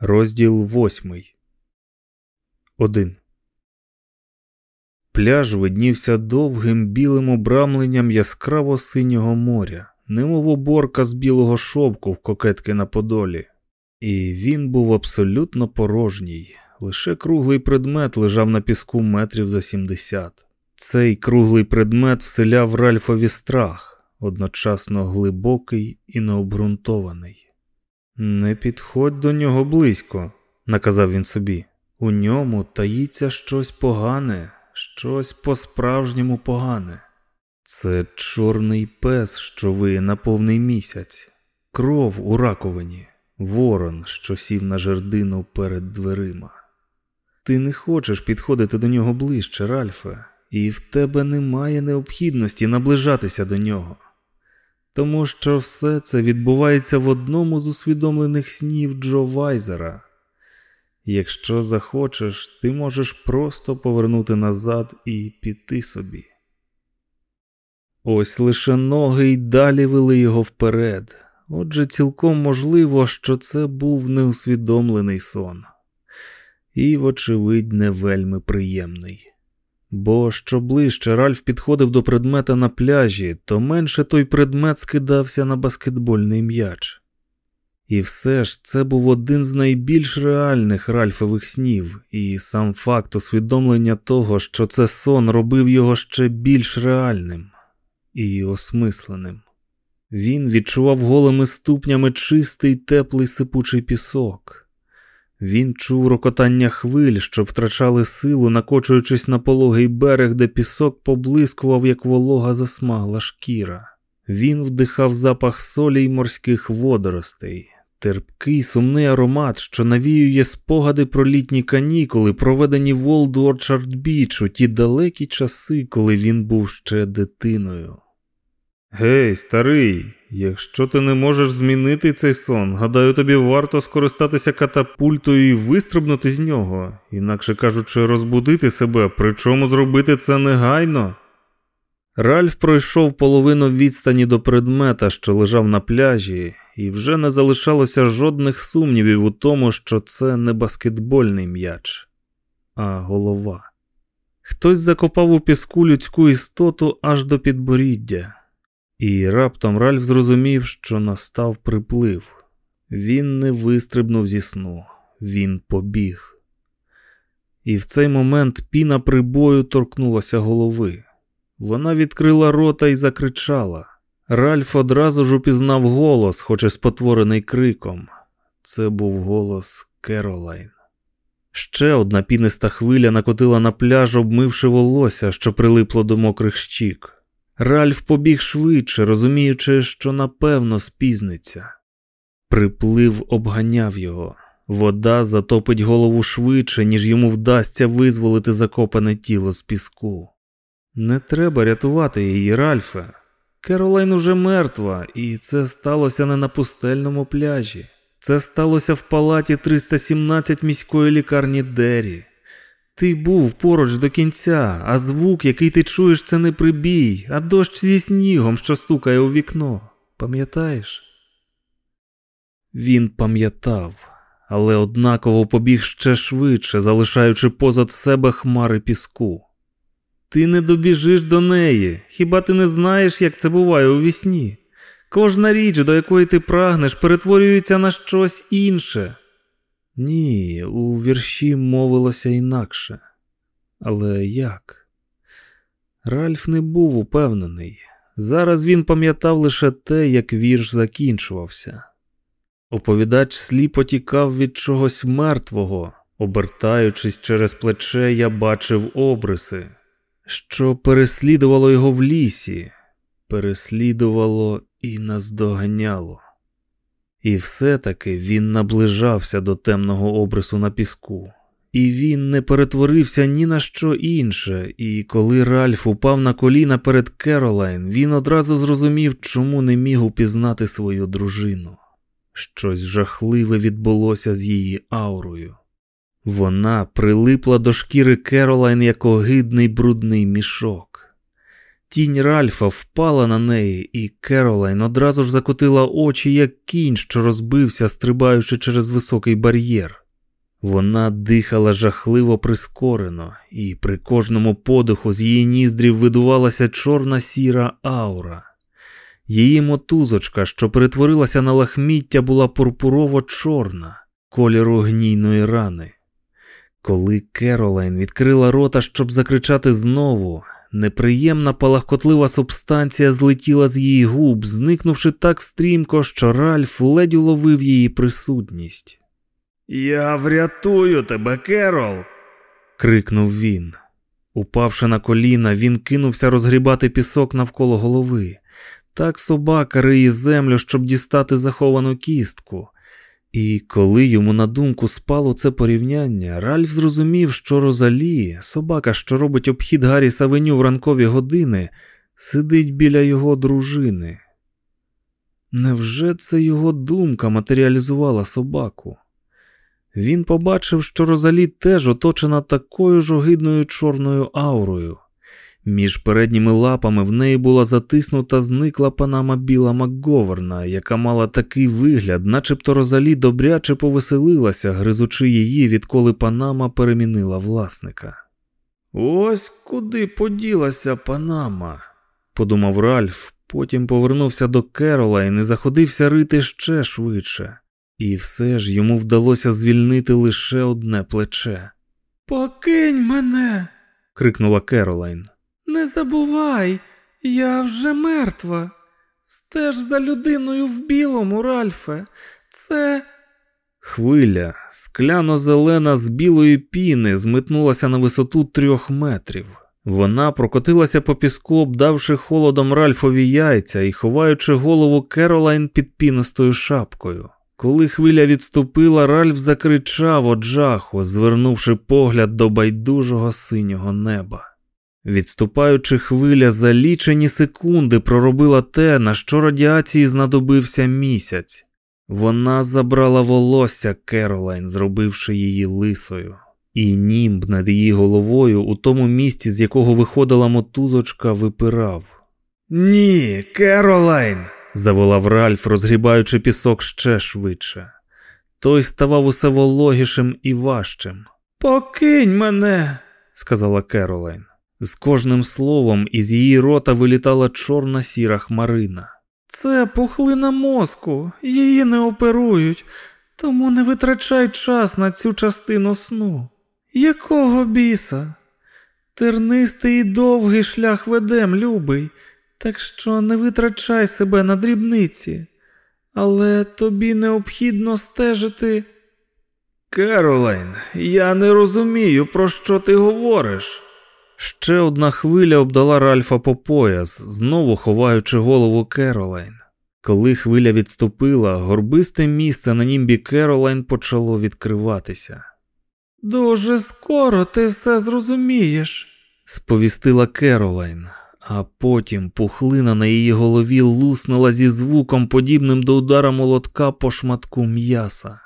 Розділ восьмий. Один. Пляж виднівся довгим білим обрамленням яскраво синього моря, немов оборка з білого шовку в кокетки на подолі. І він був абсолютно порожній. Лише круглий предмет лежав на піску метрів за сімдесят. Цей круглий предмет вселяв Ральфові страх, одночасно глибокий і необґрунтований. Не підходь до нього близько, наказав він собі. У ньому таїться щось погане, щось по-справжньому погане. Це чорний пес, що виє на повний місяць, кров у раковині, ворон, що сів на жердину перед дверима. Ти не хочеш підходити до нього ближче, Ральфе, і в тебе немає необхідності наближатися до нього тому що все це відбувається в одному з усвідомлених снів Джо Вайзера. Якщо захочеш, ти можеш просто повернути назад і піти собі. Ось лише ноги й далі вели його вперед, отже, цілком можливо, що це був неусвідомлений сон, і, вочевидь, не вельми приємний. Бо що ближче Ральф підходив до предмета на пляжі, то менше той предмет скидався на баскетбольний м'яч. І все ж це був один з найбільш реальних Ральфових снів, і сам факт усвідомлення того, що це сон робив його ще більш реальним і осмисленим. Він відчував голими ступнями чистий теплий сипучий пісок. Він чув рокотання хвиль, що втрачали силу, накочуючись на пологий берег, де пісок поблискував, як волога засмагла шкіра. Він вдихав запах солі й морських водоростей, терпкий сумний аромат, що навіює спогади про літні канікули, проведені в Олд Орчард Біч у ті далекі часи, коли він був ще дитиною. Гей, старий, якщо ти не можеш змінити цей сон, гадаю, тобі варто скористатися катапультою і вистрибнути з нього, інакше кажучи, розбудити себе, причому зробити це негайно. Ральф пройшов половину відстані до предмета, що лежав на пляжі, і вже не залишалося жодних сумнівів у тому, що це не баскетбольний м'яч, а голова. Хтось закопав у піску людську істоту аж до підборіддя. І раптом Ральф зрозумів, що настав приплив. Він не вистрибнув зі сну, він побіг. І в цей момент піна прибою торкнулася голови. Вона відкрила рота і закричала. Ральф одразу ж упізнав голос, хоч і спотворений криком. Це був голос Керолайн. Ще одна піниста хвиля накотила на пляж, обмивши волосся, що прилипло до мокрих щік. Ральф побіг швидше, розуміючи, що напевно спізниться. Приплив обганяв його. Вода затопить голову швидше, ніж йому вдасться визволити закопане тіло з піску. Не треба рятувати її, Ральфе. Керолайн уже мертва, і це сталося не на пустельному пляжі. Це сталося в палаті 317 міської лікарні Дері. Ти був поруч до кінця, а звук, який ти чуєш, це не прибій, а дощ зі снігом, що стукає у вікно. Пам'ятаєш? Він пам'ятав, але однаково побіг ще швидше, залишаючи позад себе хмари піску. Ти не добіжиш до неї. Хіба ти не знаєш, як це буває у вісні? Кожна річ, до якої ти прагнеш, перетворюється на щось інше. Ні, у вірші мовилося інакше. Але як? Ральф не був упевнений. Зараз він пам'ятав лише те, як вірш закінчувався. Оповідач сліпо тікав від чогось мертвого, обертаючись через плече, я бачив обриси, що переслідувало його в лісі, переслідувало і наздоганяло. І все-таки він наближався до темного обрису на піску, і він не перетворився ні на що інше, і коли Ральф упав на коліна перед Керолайн, він одразу зрозумів, чому не міг упізнати свою дружину. Щось жахливе відбулося з її аурою. Вона прилипла до шкіри Керолайн як огидний брудний мішок. Тінь Ральфа впала на неї, і Керолайн одразу ж закотила очі, як кінь, що розбився, стрибаючи через високий бар'єр. Вона дихала жахливо прискорено, і при кожному подиху з її ніздрів видувалася чорна сіра аура. Її мотузочка, що перетворилася на лахміття, була пурпурово чорна, кольору гнійної рани. Коли Керолайн відкрила рота, щоб закричати знову, неприємна палахкотлива субстанція злетіла з її губ, зникнувши так стрімко, що Ральф ледь уловив її присутність. Я врятую тебе, Керол. крикнув він. Упавши на коліна, він кинувся розгрібати пісок навколо голови. Так собака риє землю, щоб дістати заховану кістку. І коли йому на думку спало це порівняння, Ральф зрозумів, що Розалі, собака, що робить обхід Гаррі Савеню в ранкові години, сидить біля його дружини. Невже це його думка матеріалізувала собаку? Він побачив, що Розалі теж оточена такою ж огидною чорною аурою. Між передніми лапами в неї була затиснута зникла панама Біла Макговерна, яка мала такий вигляд, начебто Розалі добряче повеселилася, гризучи її, відколи панама перемінила власника. Ось куди поділася панама, подумав Ральф, потім повернувся до Керолайн і не заходився рити ще швидше. І все ж йому вдалося звільнити лише одне плече. Покинь мене. крикнула Керолайн. Не забувай, я вже мертва. Стеж за людиною в білому, Ральфе. Це. Хвиля, скляно-зелена з білої піни, змитнулася на висоту трьох метрів. Вона прокотилася по піску, обдавши холодом Ральфові яйця і ховаючи голову Керолайн під пінистою шапкою. Коли хвиля відступила, Ральф закричав од жаху, звернувши погляд до байдужого синього неба. Відступаючи хвиля за лічені секунди проробила те, на що радіації знадобився місяць. Вона забрала волосся Керолайн, зробивши її лисою, і німб над її головою у тому місці, з якого виходила мотузочка, випирав. Ні, Керолайн заволав Ральф, розгрібаючи пісок ще швидше. Той ставав усе вологішим і важчим. Покинь мене, сказала Керолайн. З кожним словом із її рота вилітала чорна сіра хмарина. Це пухлина мозку, її не оперують, тому не витрачай час на цю частину сну. Якого біса? Тернистий і довгий шлях ведем, любий. Так що не витрачай себе на дрібниці, але тобі необхідно стежити. Керолайн, я не розумію, про що ти говориш. Ще одна хвиля обдала Ральфа по пояс, знову ховаючи голову Керолайн. Коли хвиля відступила, горбисте місце на німбі Керолайн почало відкриватися. Дуже скоро ти все зрозумієш, сповістила Керолайн а потім пухлина на її голові луснула зі звуком, подібним до удара молотка по шматку м'яса.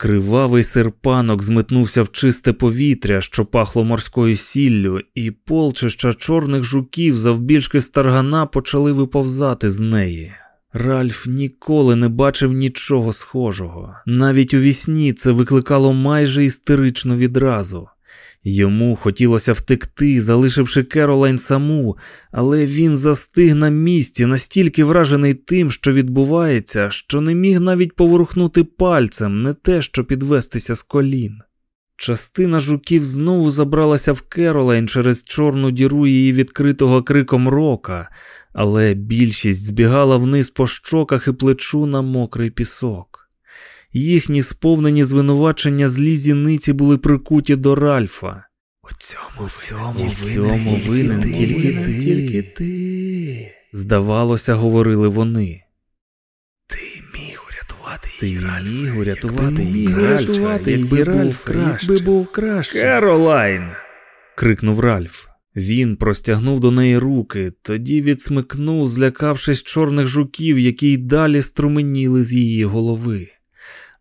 Кривавий серпанок зметнувся в чисте повітря, що пахло морською сіллю, і полчища чорних жуків завбільшки старгана почали виповзати з неї. Ральф ніколи не бачив нічого схожого. Навіть у вісні це викликало майже істеричну відразу. Йому хотілося втекти, залишивши Керолайн саму, але він застиг на місці, настільки вражений тим, що відбувається, що не міг навіть поворухнути пальцем, не те, що підвестися з колін. Частина жуків знову забралася в Керолайн через чорну діру її відкритого криком рока, але більшість збігала вниз по щоках і плечу на мокрий пісок. Їхні сповнені звинувачення злі зіниці були прикуті до Ральфа. У цьому, У цьому, в цьому винен тільки ти, тільки ти. Здавалося, говорили вони. Ти міг урятувати її, Ти міг урятувати її, урятувати якби Ральф краще. Якби був краще. Керолайн. крикнув Ральф. Він простягнув до неї руки, тоді відсмикнув, злякавшись чорних жуків, які й далі струменіли з її голови.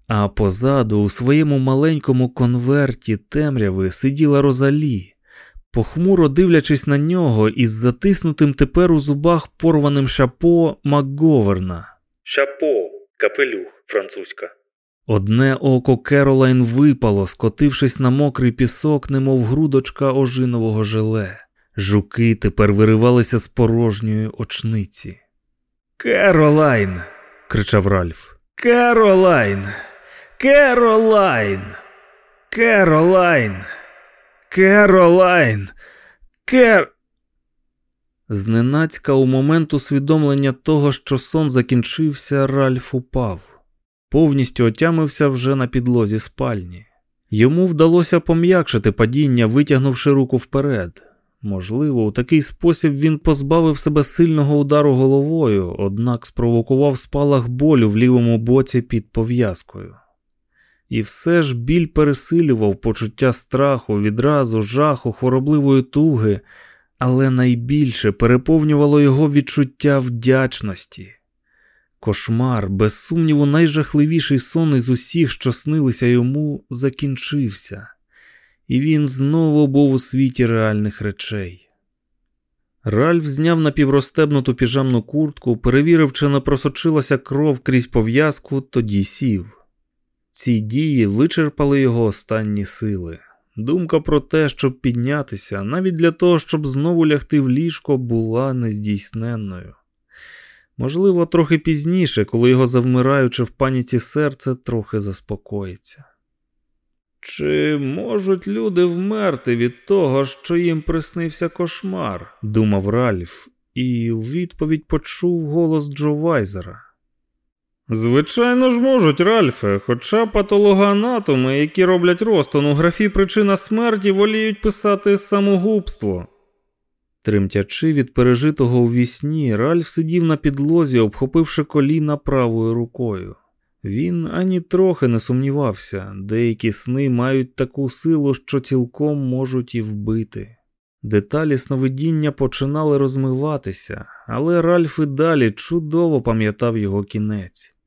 А позаду, у своєму маленькому конверті темряви сиділа Розалі, похмуро дивлячись на нього із затиснутим тепер у зубах порваним шапо Макговерна. Шапо, капелюх, французька. Одне око Керолайн випало, скотившись на мокрий пісок, немов грудочка ожинового желе. Жуки тепер виривалися з порожньої очниці. Керолайн. кричав Ральф. Керолайн. Керолайн. Керолайн. Керолайн. Кер. Зненацька у момент усвідомлення того, що сон закінчився, Ральф упав. Повністю отямився вже на підлозі спальні. Йому вдалося пом'якшити падіння, витягнувши руку вперед. Можливо, у такий спосіб він позбавив себе сильного удару головою, однак спровокував спалах болю в лівому боці під пов'язкою. І все ж біль пересилював почуття страху, відразу, жаху, хворобливої туги, але найбільше переповнювало його відчуття вдячності. Кошмар, без сумніву, найжахливіший сон із усіх, що снилися йому, закінчився, і він знову був у світі реальних речей. Ральф зняв напівростебнуту піжамну куртку, перевірив, чи не просочилася кров крізь пов'язку, тоді сів. Ці дії вичерпали його останні сили. Думка про те, щоб піднятися, навіть для того, щоб знову лягти в ліжко, була нездійсненною. Можливо, трохи пізніше, коли його завмираючи в паніці серце, трохи заспокоїться. Чи можуть люди вмерти від того, що їм приснився кошмар? думав Ральф, і у відповідь почув голос Джо Вайзера. Звичайно ж можуть, Ральфе, хоча патологоанатоми, які роблять розтон у графі причина смерті, воліють писати самогубство. Тремтячи від пережитого у вісні, Ральф сидів на підлозі, обхопивши коліна правою рукою. Він ані трохи не сумнівався, деякі сни мають таку силу, що цілком можуть і вбити. Деталі сновидіння починали розмиватися, але Ральф і далі чудово пам'ятав його кінець.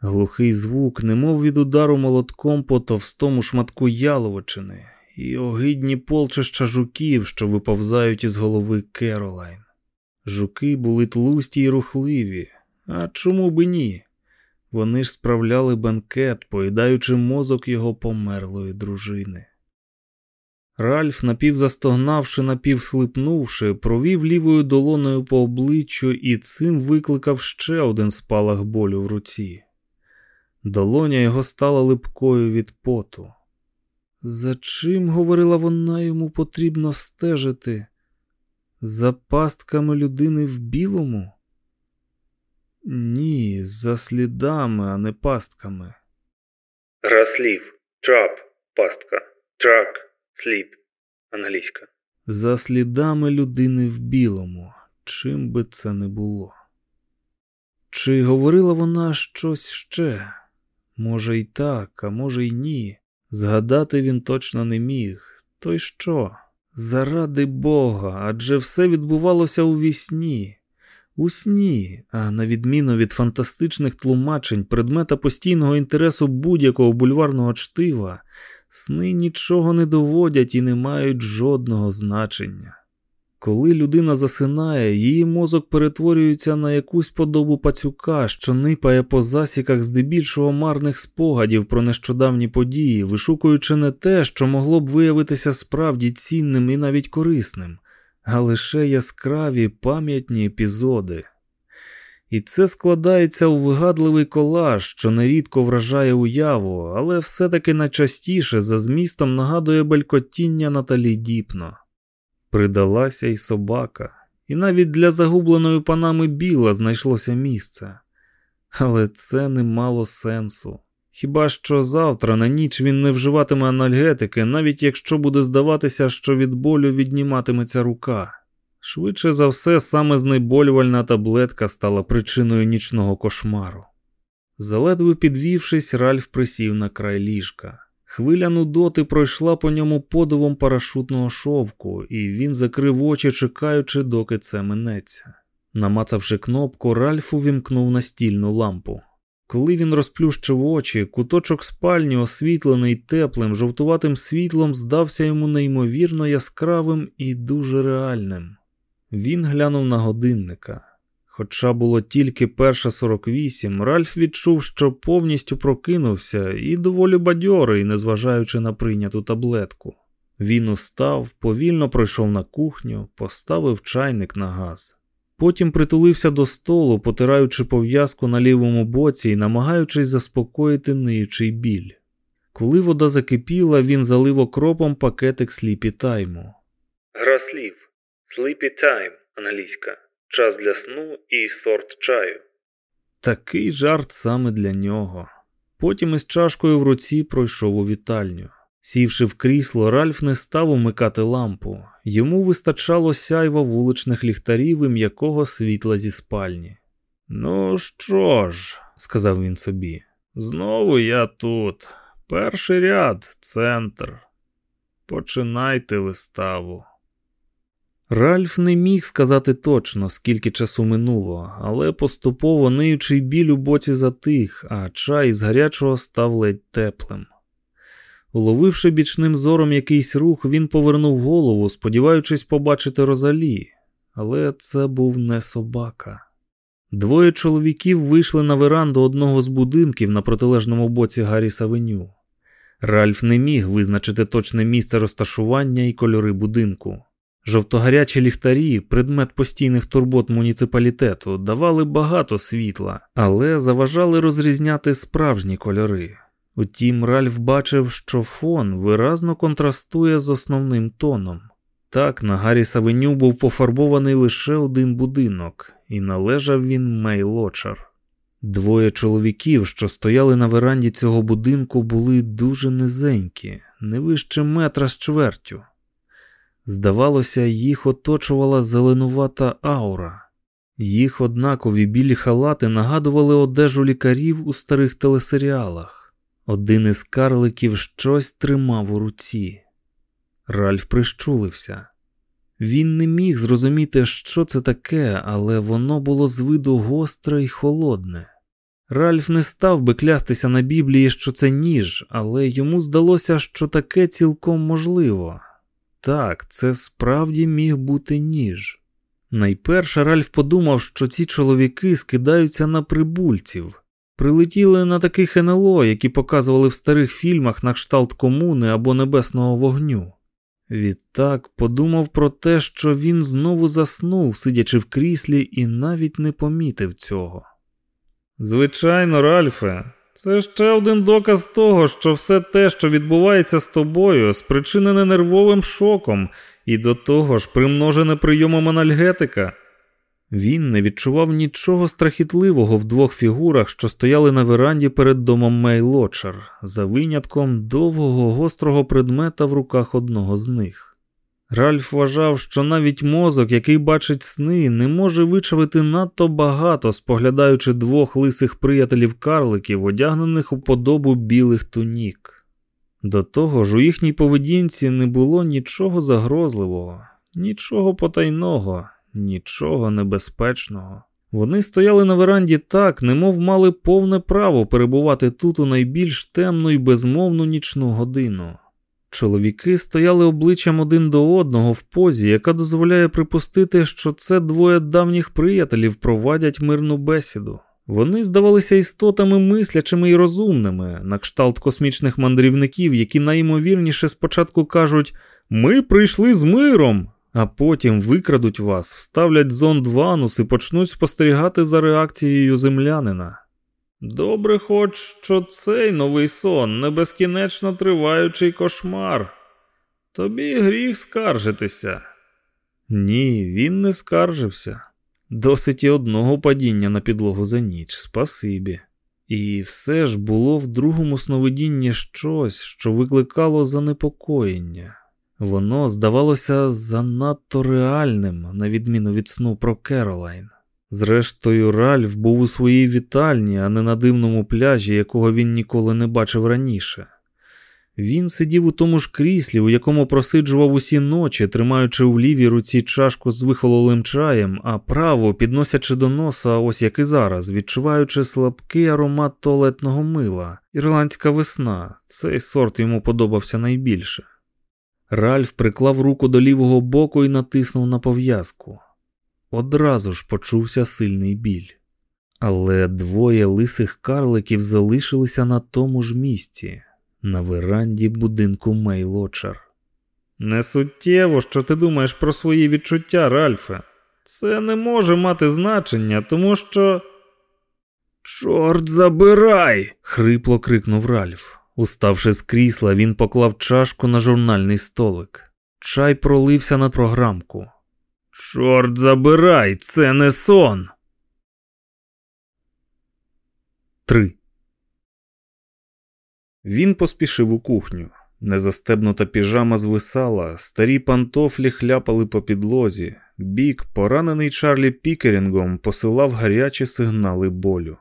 Глухий звук, немов від удару молотком по товстому шматку яловичини, і огидні полчища жуків, що виповзають із голови Керолайн. Жуки були тлусті й рухливі, а чому би ні? Вони ж справляли бенкет, поїдаючи мозок його померлої дружини. Ральф, напівзастогнавши, напівслипнувши, провів лівою долоною по обличчю і цим викликав ще один спалах болю в руці. Долоня його стала липкою від поту. За чим, говорила вона, йому потрібно стежити? За пастками людини в білому? Ні, за слідами, а не пастками. Гра слів. Трап, пастка, трак, слід. Англійська. За слідами людини в білому, чим би це не було. Чи говорила вона щось ще? Може, й так, а може, й ні. Згадати він точно не міг. То й що? Заради Бога, адже все відбувалося у вісні. У сні, а на відміну від фантастичних тлумачень, предмета постійного інтересу будь-якого бульварного чтива, сни нічого не доводять і не мають жодного значення. Коли людина засинає, її мозок перетворюється на якусь подобу пацюка, що нипає по засіках здебільшого марних спогадів про нещодавні події, вишукуючи не те, що могло б виявитися справді цінним і навіть корисним, а лише яскраві пам'ятні епізоди. І це складається у вигадливий колаж, що нерідко вражає уяву, але все-таки найчастіше за змістом нагадує белькотіння Наталі Діпно. Придалася й собака, і навіть для загубленої панами біла знайшлося місце. Але це не мало сенсу. Хіба що завтра на ніч він не вживатиме анальгетики, навіть якщо буде здаватися, що від болю відніматиметься рука. Швидше за все, саме знеболювальна таблетка стала причиною нічного кошмару. Заледве підвівшись, Ральф присів на край ліжка. Хвиля нудоти пройшла по ньому подивом парашутного шовку, і він закрив очі, чекаючи, доки це минеться. Намацавши кнопку, Ральф увімкнув настільну лампу. Коли він розплющив очі, куточок спальні, освітлений теплим, жовтуватим світлом, здався йому неймовірно яскравим і дуже реальним. Він глянув на годинника. Хоча було тільки перша 48, Ральф відчув, що повністю прокинувся і доволі бадьорий, незважаючи на прийняту таблетку. Він устав, повільно пройшов на кухню, поставив чайник на газ. Потім притулився до столу, потираючи пов'язку на лівому боці і намагаючись заспокоїти ниючий біль. Коли вода закипіла, він залив окропом пакетик сліпі тайму. Гра слів. Sleepy time англійська. Час для сну і сорт чаю. Такий жарт саме для нього. Потім із чашкою в руці пройшов у вітальню. Сівши в крісло, Ральф не став умикати лампу. Йому вистачало сяйва вуличних ліхтарів і м'якого світла зі спальні. Ну що ж, сказав він собі, знову я тут. Перший ряд, центр. Починайте виставу. Ральф не міг сказати точно, скільки часу минуло, але поступово ниючий біль у боці затих, а чай з гарячого став ледь теплим. Уловивши бічним зором якийсь рух, він повернув голову, сподіваючись побачити Розалі, але це був не собака. Двоє чоловіків вийшли на веранду одного з будинків на протилежному боці Гарріс Авеню. Ральф не міг визначити точне місце розташування і кольори будинку. Жовтогарячі ліхтарі, предмет постійних турбот муніципалітету, давали багато світла, але заважали розрізняти справжні кольори. Утім, Ральф бачив, що фон виразно контрастує з основним тоном. Так, на Гарріс Авеню був пофарбований лише один будинок, і належав він Мейлочар. Двоє чоловіків, що стояли на веранді цього будинку, були дуже низенькі, не вище метра з чвертю. Здавалося, їх оточувала зеленувата аура. Їх однакові білі халати нагадували одежу лікарів у старих телесеріалах. Один із карликів щось тримав у руці. Ральф прищулився. Він не міг зрозуміти, що це таке, але воно було з виду гостре й холодне. Ральф не став би клястися на Біблії, що це ніж, але йому здалося, що таке цілком можливо. Так, це справді міг бути ніж. Найперше Ральф подумав, що ці чоловіки скидаються на прибульців, прилетіли на таких НЛО, які показували в старих фільмах на кшталт комуни або небесного вогню. Відтак подумав про те, що він знову заснув, сидячи в кріслі, і навіть не помітив цього. Звичайно, Ральфе, це ще один доказ того, що все те, що відбувається з тобою, спричинене нервовим шоком і до того ж примножене прийомом анальгетика. Він не відчував нічого страхітливого в двох фігурах, що стояли на веранді перед домом Мейлочер, за винятком довгого гострого предмета в руках одного з них. Ральф вважав, що навіть мозок, який бачить сни, не може вичавити надто багато, споглядаючи двох лисих приятелів карликів, одягнених у подобу білих тунік. До того ж, у їхній поведінці не було нічого загрозливого, нічого потайного, нічого небезпечного. Вони стояли на веранді так, немов мали повне право перебувати тут у найбільш темну і безмовну нічну годину. Чоловіки стояли обличчям один до одного в позі, яка дозволяє припустити, що це двоє давніх приятелів провадять мирну бесіду. Вони здавалися істотами мислячими і розумними, на кшталт космічних мандрівників, які найімовірніше спочатку кажуть Ми прийшли з миром, а потім викрадуть вас, вставлять зонд в анус і почнуть спостерігати за реакцією землянина. Добре, хоч що цей новий сон не безкінечно триваючий кошмар. Тобі гріх скаржитися. Ні, він не скаржився. Досить і одного падіння на підлогу за ніч, спасибі. І все ж було в другому сновидінні щось, що викликало занепокоєння. Воно здавалося занадто реальним, на відміну від сну про Керолайн. Зрештою, Ральф був у своїй вітальні, а не на дивному пляжі, якого він ніколи не бачив раніше. Він сидів у тому ж кріслі, у якому просиджував усі ночі, тримаючи в лівій руці чашку з вихололим чаєм, а право підносячи до носа, ось як і зараз, відчуваючи слабкий аромат туалетного мила, ірландська весна. Цей сорт йому подобався найбільше. Ральф приклав руку до лівого боку і натиснув на пов'язку. Одразу ж почувся сильний біль. Але двоє лисих карликів залишилися на тому ж місці, на веранді будинку Мейлочер. Не суттєво, що ти думаєш про свої відчуття, Ральфе. Це не може мати значення, тому що. Чорт забирай! хрипло крикнув Ральф. Уставши з крісла, він поклав чашку на журнальний столик. Чай пролився на програмку. Чорт забирай, це не сон. 3. Він поспішив у кухню. Незастебнута піжама звисала, старі пантофлі хляпали по підлозі. Бік, поранений Чарлі Пікерінгом, посилав гарячі сигнали болю.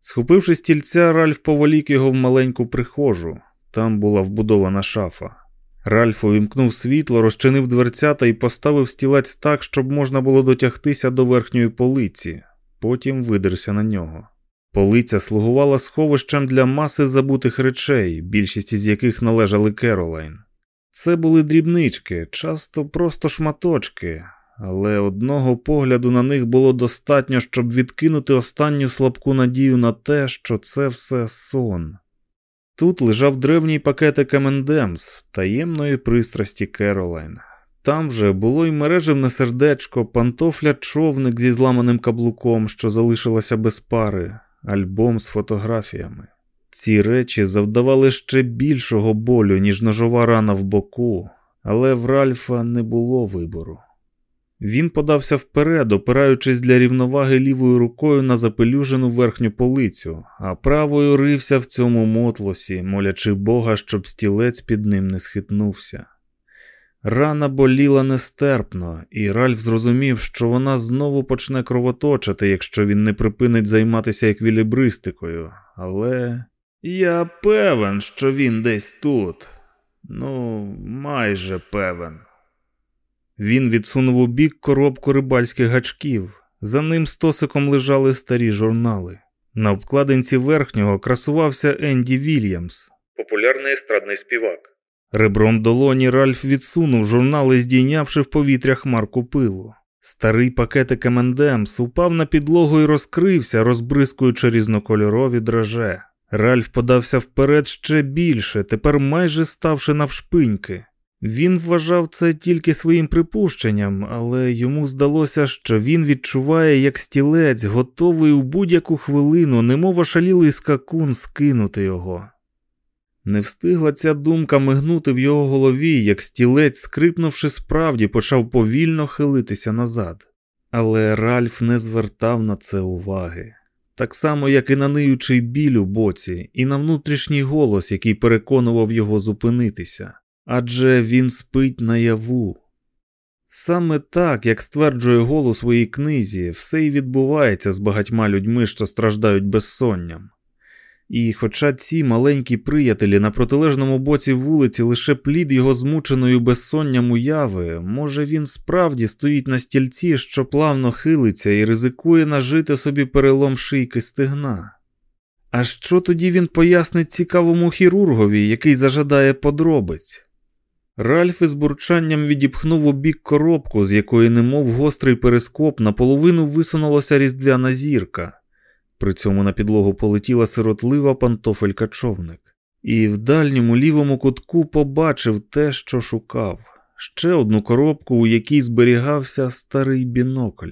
Схопивши стільця, Ральф поволік його в маленьку прихожу. Там була вбудована шафа. Ральф увімкнув світло, розчинив дверцята і поставив стілець так, щоб можна було дотягтися до верхньої полиці, потім видерся на нього. Полиця слугувала сховищем для маси забутих речей, більшість із яких належали Керолайн. Це були дрібнички, часто просто шматочки, але одного погляду на них було достатньо, щоб відкинути останню слабку надію на те, що це все сон. Тут лежав древній пакетик Емендемс таємної пристрасті Керолайн. Там же було й мережевне сердечко, пантофля човник зі зламаним каблуком, що залишилося без пари, альбом з фотографіями. Ці речі завдавали ще більшого болю, ніж ножова рана в боку, але в Ральфа не було вибору. Він подався вперед, опираючись для рівноваги лівою рукою на запелюжену верхню полицю, а правою рився в цьому мотлосі, молячи Бога, щоб стілець під ним не схитнувся. Рана боліла нестерпно, і Ральф зрозумів, що вона знову почне кровоточити, якщо він не припинить займатися еквілібристикою. Але я певен, що він десь тут. Ну, майже певен. Він відсунув у бік коробку рибальських гачків. За ним стосиком лежали старі журнали. На обкладинці верхнього красувався Енді Вільямс. Популярний естрадний співак. Ребром долоні Ральф відсунув журнали, здійнявши в повітря хмарку пилу. Старий пакетик Емендемс упав на підлогу і розкрився, розбризкуючи різнокольорові драже. Ральф подався вперед ще більше, тепер майже ставши навшпиньки. Він вважав це тільки своїм припущенням, але йому здалося, що він відчуває, як стілець, готовий у будь-яку хвилину, немов ошалілий скакун скинути його. Не встигла ця думка мигнути в його голові, як стілець, скрипнувши справді, почав повільно хилитися назад. Але Ральф не звертав на це уваги. Так само, як і на ниючий біль у боці, і на внутрішній голос, який переконував його зупинитися адже він спить наяву. Саме так, як стверджує Гол у своїй книзі, все й відбувається з багатьма людьми, що страждають безсонням. І хоча ці маленькі приятелі на протилежному боці вулиці лише плід його змученою безсонням уяви, може він справді стоїть на стільці, що плавно хилиться і ризикує нажити собі перелом шийки стегна. А що тоді він пояснить цікавому хірургові, який зажадає подробиць? Ральф із бурчанням відіпхнув у бік коробку, з якої, немов гострий перископ, наполовину висунулася різдвяна зірка. При цьому на підлогу полетіла сиротлива пантофелька човник, і в дальньому лівому кутку побачив те, що шукав ще одну коробку, у якій зберігався старий бінокль.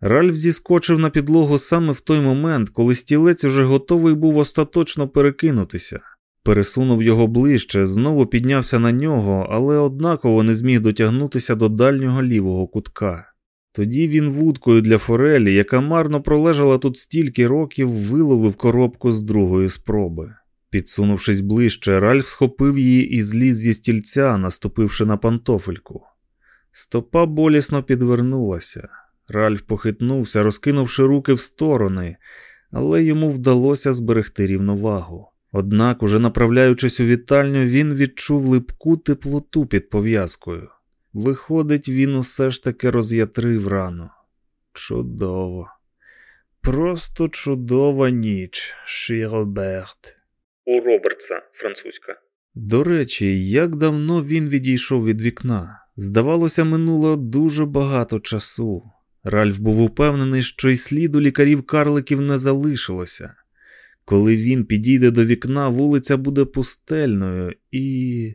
Ральф зіскочив на підлогу саме в той момент, коли стілець уже готовий був остаточно перекинутися. Пересунув його ближче, знову піднявся на нього, але однаково не зміг дотягнутися до дальнього лівого кутка. Тоді він вудкою для Форелі, яка марно пролежала тут стільки років, виловив коробку з другої спроби. Підсунувшись ближче, Ральф схопив її і зліз зі стільця, наступивши на пантофельку. Стопа болісно підвернулася. Ральф похитнувся, розкинувши руки в сторони, але йому вдалося зберегти рівновагу. Однак, уже направляючись у вітальню, він відчув липку теплоту під пов'язкою. Виходить, він усе ж таки роз'ятрив рану. Чудово, просто чудова ніч, Ші Роберт. У Робертса, французька. До речі, як давно він відійшов від вікна. Здавалося, минуло дуже багато часу. Ральф був упевнений, що й сліду лікарів карликів не залишилося. Коли він підійде до вікна, вулиця буде пустельною, і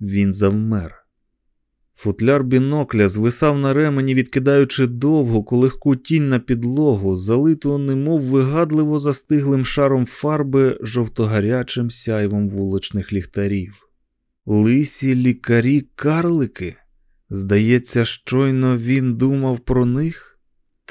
він завмер. Футляр бінокля звисав на ремені, відкидаючи довгу легку тінь на підлогу, залиту, немов вигадливо застиглим шаром фарби жовтогарячим сяйвом вуличних ліхтарів. Лисі лікарі карлики? Здається, щойно він думав про них?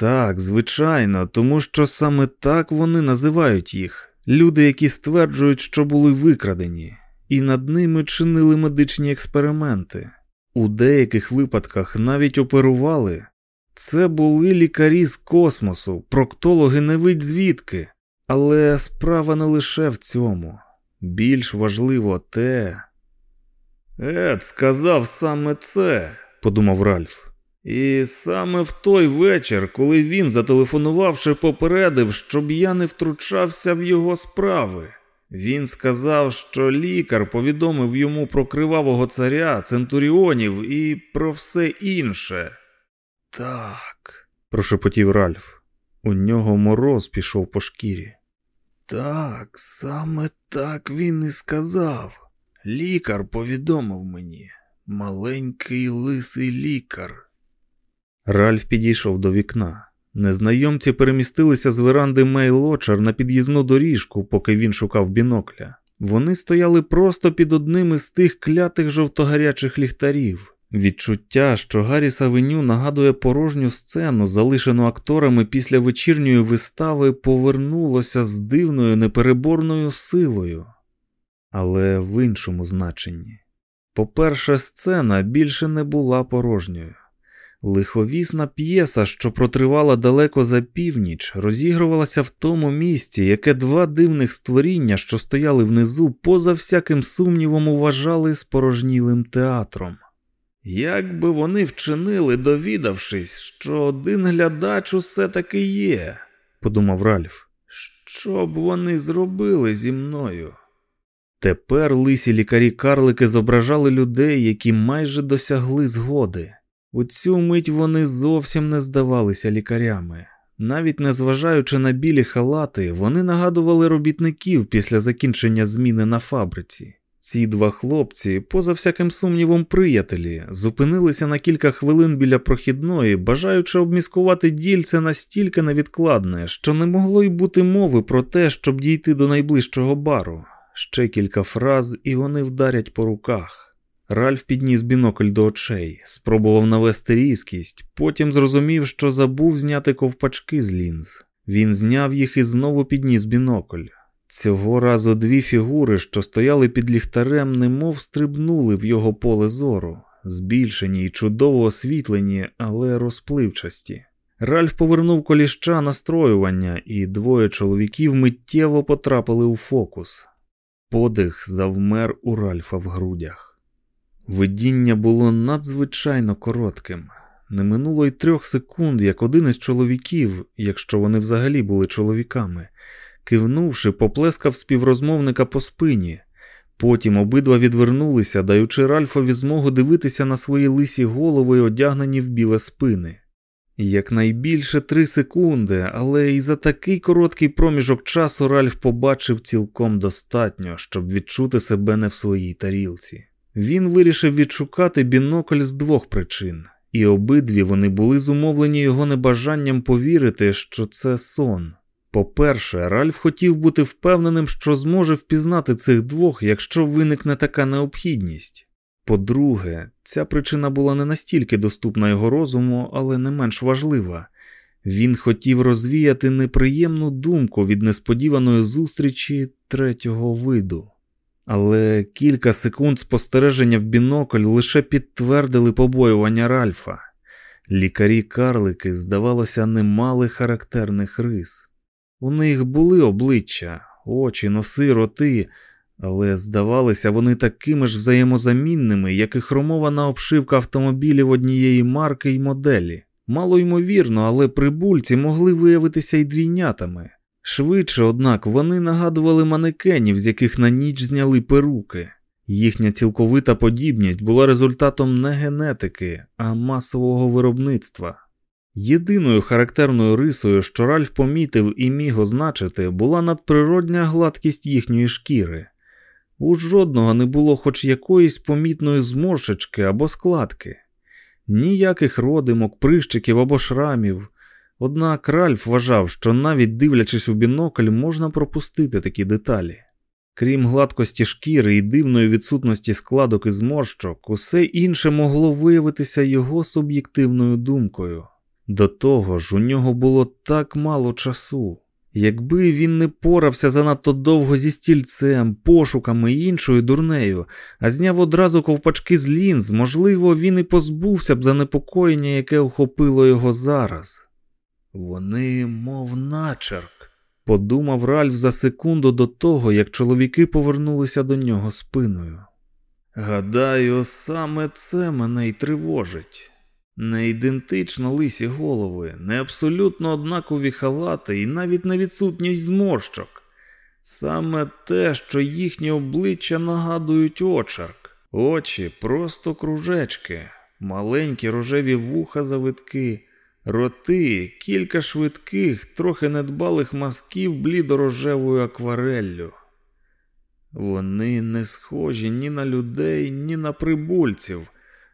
Так, звичайно, тому що саме так вони називають їх люди, які стверджують, що були викрадені, і над ними чинили медичні експерименти. У деяких випадках навіть оперували. Це були лікарі з космосу, проктологи не вить звідки. Але справа не лише в цьому. Більш важливо те. Ед сказав саме це, подумав Ральф. І саме в той вечір, коли він, зателефонувавши, попередив, щоб я не втручався в його справи. Він сказав, що лікар повідомив йому про кривавого царя, центуріонів і про все інше. Так, прошепотів Ральф. У нього мороз пішов по шкірі. Так, саме так він і сказав. Лікар повідомив мені, маленький лисий лікар. Ральф підійшов до вікна. Незнайомці перемістилися з веранди Мейлочар на під'їзну доріжку, поки він шукав бінокля. Вони стояли просто під одним із тих клятих жовтогарячих ліхтарів. Відчуття, що Гарріс Авеню нагадує порожню сцену, залишену акторами після вечірньої вистави, повернулося з дивною непереборною силою, але в іншому значенні. По-перше, сцена більше не була порожньою. Лиховісна п'єса, що протривала далеко за північ, розігрувалася в тому місці, яке два дивних створіння, що стояли внизу, поза всяким сумнівом, уважали спорожнілим театром. Як би вони вчинили, довідавшись, що один глядач усе таки є, подумав Ральф, що б вони зробили зі мною? Тепер лисі лікарі карлики зображали людей, які майже досягли згоди. У цю мить вони зовсім не здавалися лікарями. Навіть незважаючи на білі халати, вони нагадували робітників після закінчення зміни на фабриці. Ці два хлопці, поза всяким сумнівом, приятелі, зупинилися на кілька хвилин біля прохідної, бажаючи обміскувати дільце настільки невідкладне, що не могло й бути мови про те, щоб дійти до найближчого бару. Ще кілька фраз, і вони вдарять по руках. Ральф підніс бінокль до очей, спробував навести різкість, потім зрозумів, що забув зняти ковпачки з лінз. Він зняв їх і знову підніс бінокль. Цього разу дві фігури, що стояли під ліхтарем, немов стрибнули в його поле зору, збільшені й чудово освітлені, але розпливчасті. Ральф повернув коліща настроювання, і двоє чоловіків миттєво потрапили у фокус. Подих завмер у Ральфа в грудях. Видіння було надзвичайно коротким. Не минуло й трьох секунд, як один із чоловіків, якщо вони взагалі були чоловіками, кивнувши, поплескав співрозмовника по спині. Потім обидва відвернулися, даючи Ральфові змогу дивитися на свої лисі голови, одягнені в біле спини. Якнайбільше три секунди, але і за такий короткий проміжок часу Ральф побачив цілком достатньо, щоб відчути себе не в своїй тарілці. Він вирішив відшукати бінокль з двох причин, і обидві вони були зумовлені його небажанням повірити, що це сон. По-перше, Ральф хотів бути впевненим, що зможе впізнати цих двох, якщо виникне така необхідність. По-друге, ця причина була не настільки доступна його розуму, але не менш важлива. Він хотів розвіяти неприємну думку від несподіваної зустрічі третього виду. Але кілька секунд спостереження в бінокль лише підтвердили побоювання Ральфа. Лікарі карлики, здавалося, не мали характерних рис. У них були обличчя, очі, носи, роти, але здавалися вони такими ж взаємозамінними, як і хромована обшивка автомобілів однієї марки й моделі. Мало ймовірно, але прибульці могли виявитися й двійнятами. Швидше, однак, вони нагадували манекенів, з яких на ніч зняли перуки. Їхня цілковита подібність була результатом не генетики, а масового виробництва. Єдиною характерною рисою, що Ральф помітив і міг означити, була надприродня гладкість їхньої шкіри. У жодного не було хоч якоїсь помітної зморшечки або складки, ніяких родимок, прищиків або шрамів. Однак Ральф вважав, що навіть дивлячись у бінокль, можна пропустити такі деталі. Крім гладкості шкіри і дивної відсутності складок і зморщок, усе інше могло виявитися його суб'єктивною думкою. До того ж, у нього було так мало часу. Якби він не порався занадто довго зі стільцем, пошуками і іншою дурнею, а зняв одразу ковпачки з лінз, можливо, він і позбувся б занепокоєння, яке охопило його зараз. Вони, мов начерк, подумав Ральф за секунду до того, як чоловіки повернулися до нього спиною. Гадаю, саме це мене й тривожить. Не ідентично лисі голови, не абсолютно однакові халати і навіть не відсутність зморщок. Саме те, що їхні обличчя нагадують очерк, очі просто кружечки, маленькі рожеві вуха завитки, роти, кілька швидких, трохи недбалих мазків блідорожевою аквареллю. Вони не схожі ні на людей, ні на прибульців.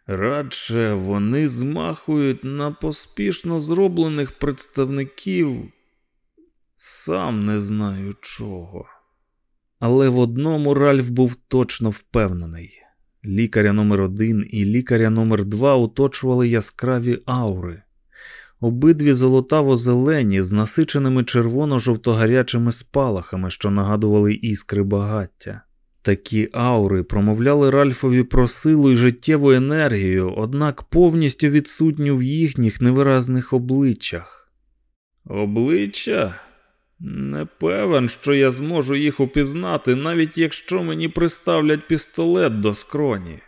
Радше вони змахують на поспішно зроблених представників, сам не знаю чого. Але в одному Ральф був точно впевнений. Лікаря номер один і лікаря номер два оточували яскраві аури, обидві золотаво-зелені з насиченими червоно-жовтогарячими спалахами, що нагадували іскри багаття. Такі аури промовляли Ральфові про силу і життєву енергію, однак повністю відсутню в їхніх невиразних обличчях. Обличчя? Не певен, що я зможу їх упізнати, навіть якщо мені приставлять пістолет до скроні.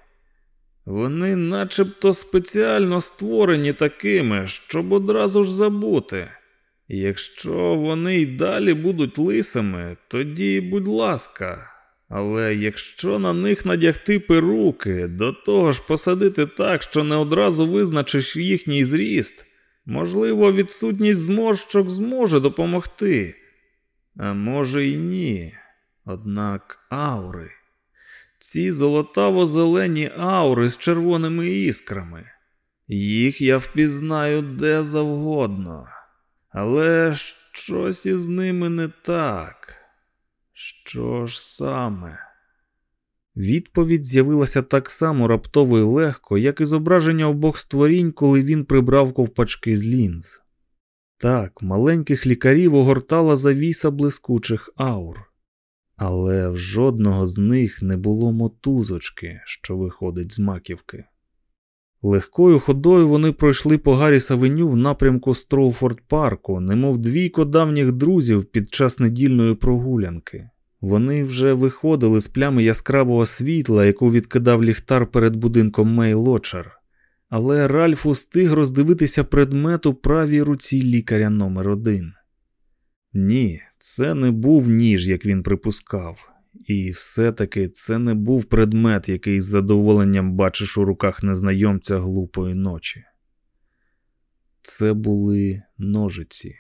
Вони начебто спеціально створені такими, щоб одразу ж забути. Якщо вони й далі будуть лисими, тоді, будь ласка. Але якщо на них надягти перуки, до того ж посадити так, що не одразу визначиш їхній зріст, можливо, відсутність зморщок зможе допомогти. А може й ні. Однак аури. Ці золотаво-зелені аури з червоними іскрами. Їх я впізнаю де завгодно. Але щось із ними не так. Що ж саме? Відповідь з'явилася так само раптово і легко, як і зображення обох створінь, коли він прибрав ковпачки з лінз. Так, маленьких лікарів огортала завіса блискучих аур, але в жодного з них не було мотузочки, що виходить з маківки. Легкою ходою вони пройшли по Гарріс Авеню в напрямку Строуфорд парку, немов двійко давніх друзів під час недільної прогулянки. Вони вже виходили з плями яскравого світла, яку відкидав ліхтар перед будинком Мей Лочер. Але Ральф устиг роздивитися предмет у правій руці лікаря номер один. Ні, це не був ніж, як він припускав. І все-таки це не був предмет, який з задоволенням бачиш у руках незнайомця глупої ночі. Це були ножиці.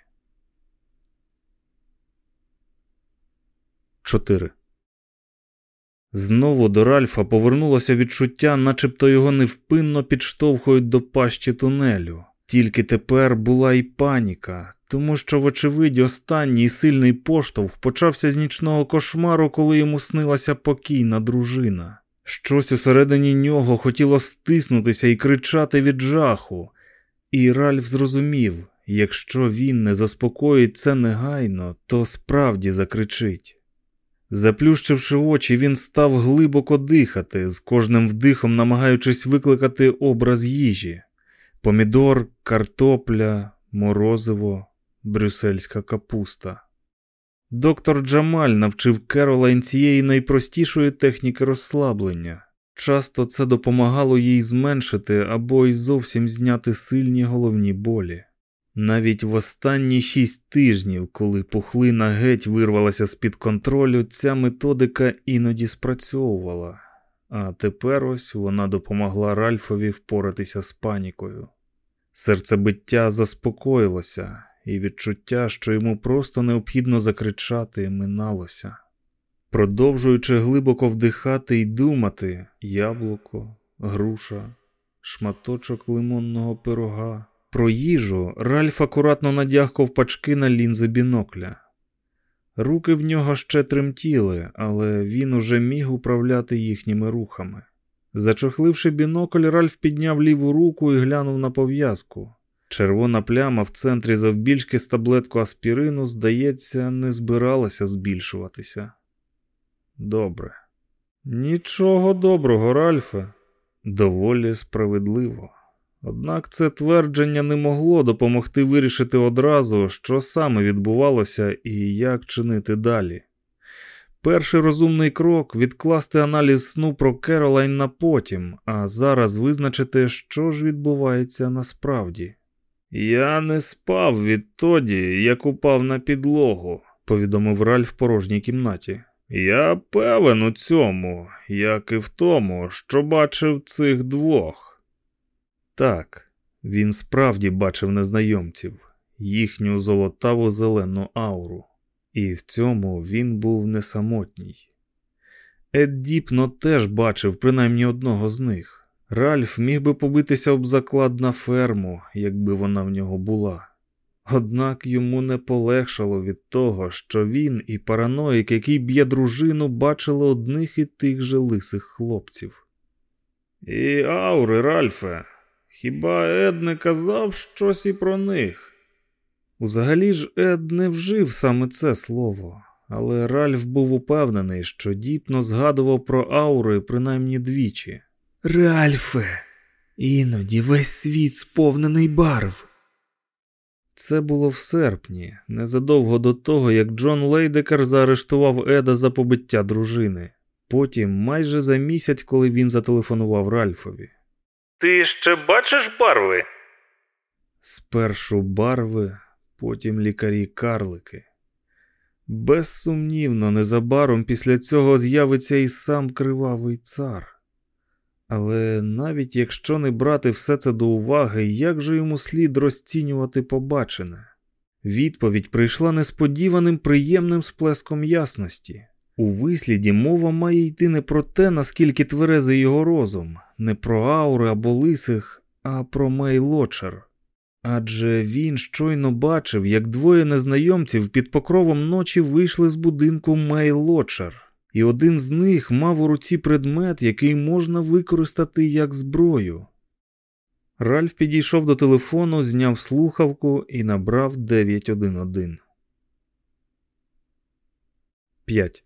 4. Знову до Ральфа повернулося відчуття, начебто його невпинно підштовхують до пащі тунелю. Тільки тепер була і паніка, тому що, вочевидь, останній сильний поштовх почався з нічного кошмару, коли йому снилася покійна дружина. Щось усередині нього хотіло стиснутися і кричати від жаху. І Ральф зрозумів якщо він не заспокоїть це негайно, то справді закричить. Заплющивши очі, він став глибоко дихати, з кожним вдихом намагаючись викликати образ їжі помідор, картопля, морозиво, брюссельська капуста. Доктор Джамаль навчив Керолайн цієї найпростішої техніки розслаблення. Часто це допомагало їй зменшити або й зовсім зняти сильні головні болі. Навіть в останні шість тижнів, коли пухлина геть вирвалася з під контролю, ця методика іноді спрацьовувала, а тепер ось вона допомогла Ральфові впоратися з панікою. Серцебиття заспокоїлося, і відчуття, що йому просто необхідно закричати, миналося. Продовжуючи глибоко вдихати і думати яблуко, груша, шматочок лимонного пирога. Про їжу Ральф акуратно надяг ковпачки на лінзи бінокля. Руки в нього ще тремтіли, але він уже міг управляти їхніми рухами. Зачохливши бінокль, Ральф підняв ліву руку і глянув на пов'язку. Червона пляма в центрі завбільшки з таблетку аспірину, здається, не збиралася збільшуватися. Добре. Нічого доброго, Ральфе, доволі справедливо. Однак це твердження не могло допомогти вирішити одразу, що саме відбувалося і як чинити далі. Перший розумний крок відкласти аналіз сну про Керолайн на потім, а зараз визначити, що ж відбувається насправді. Я не спав відтоді, як упав на підлогу, повідомив Ральф в порожній кімнаті. Я певен у цьому, як і в тому, що бачив цих двох. Так, він справді бачив незнайомців, їхню золотаву зелену ауру, і в цьому він був не самотній. Ед Діпно теж бачив принаймні одного з них. Ральф міг би побитися об заклад на ферму, якби вона в нього була. Однак йому не полегшало від того, що він і параноїк, який б'є дружину, бачили одних і тих же лисих хлопців. І аури, Ральфе, хіба Ед не казав щось і про них? Узагалі ж Ед не вжив саме це слово, але Ральф був упевнений, що діпно згадував про аури принаймні двічі. Ральфе, іноді весь світ сповнений барв. Це було в серпні, незадовго до того, як Джон Лейдекер заарештував Еда за побиття дружини. Потім, майже за місяць, коли він зателефонував Ральфові. Ти ще бачиш барви? Спершу барви, потім лікарі карлики. Безсумнівно, незабаром після цього з'явиться і сам кривавий цар. Але навіть якщо не брати все це до уваги, як же йому слід розцінювати побачене? Відповідь прийшла несподіваним приємним сплеском ясності. У висліді мова має йти не про те, наскільки тверезий його розум, не про аури або лисих, а про Мейлочер. Адже він щойно бачив, як двоє незнайомців під покровом ночі вийшли з будинку Мейлочер і один з них мав у руці предмет, який можна використати як зброю. Ральф підійшов до телефону, зняв слухавку і набрав 911. 5.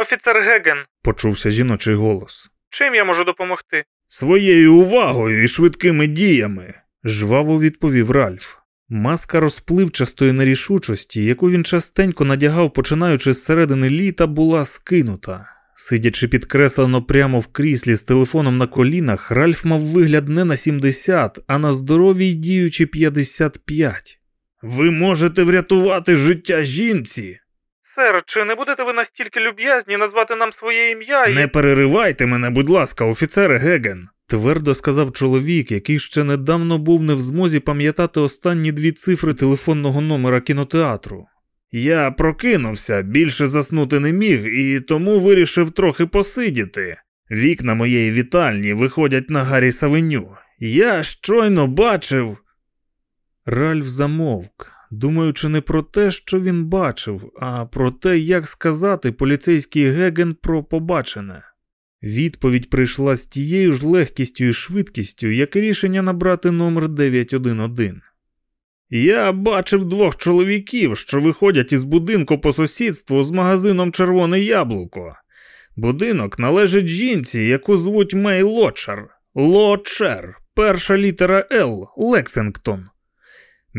Офіцер Геген, почувся жіночий голос. Чим я можу допомогти? Своєю увагою і швидкими діями, жваво відповів Ральф. Маска розпливчастої нерішучості, яку він частенько надягав, починаючи з середини літа, була скинута. Сидячи підкреслено прямо в кріслі з телефоном на колінах, Ральф мав вигляд не на 70, а на здоровій діючі 55. Ви можете врятувати життя жінці. Сер, чи не будете ви настільки люб'язні назвати нам своє ім'я і. Не переривайте мене, будь ласка, офіцере Геген. Твердо сказав чоловік, який ще недавно був не в змозі пам'ятати останні дві цифри телефонного номера кінотеатру. Я прокинувся, більше заснути не міг, і тому вирішив трохи посидіти. Вікна моєї вітальні виходять на Гаррі Савеню. Я щойно бачив. Ральф замовк, думаючи не про те, що він бачив, а про те, як сказати поліцейський геген про побачене. Відповідь прийшла з тією ж легкістю і швидкістю, як і рішення набрати номер 911. Я бачив двох чоловіків, що виходять із будинку по сусідству з магазином Червоне Яблуко. Будинок належить жінці, яку звуть Мей Лочер. Лочер, перша літера Л, Лексингтон.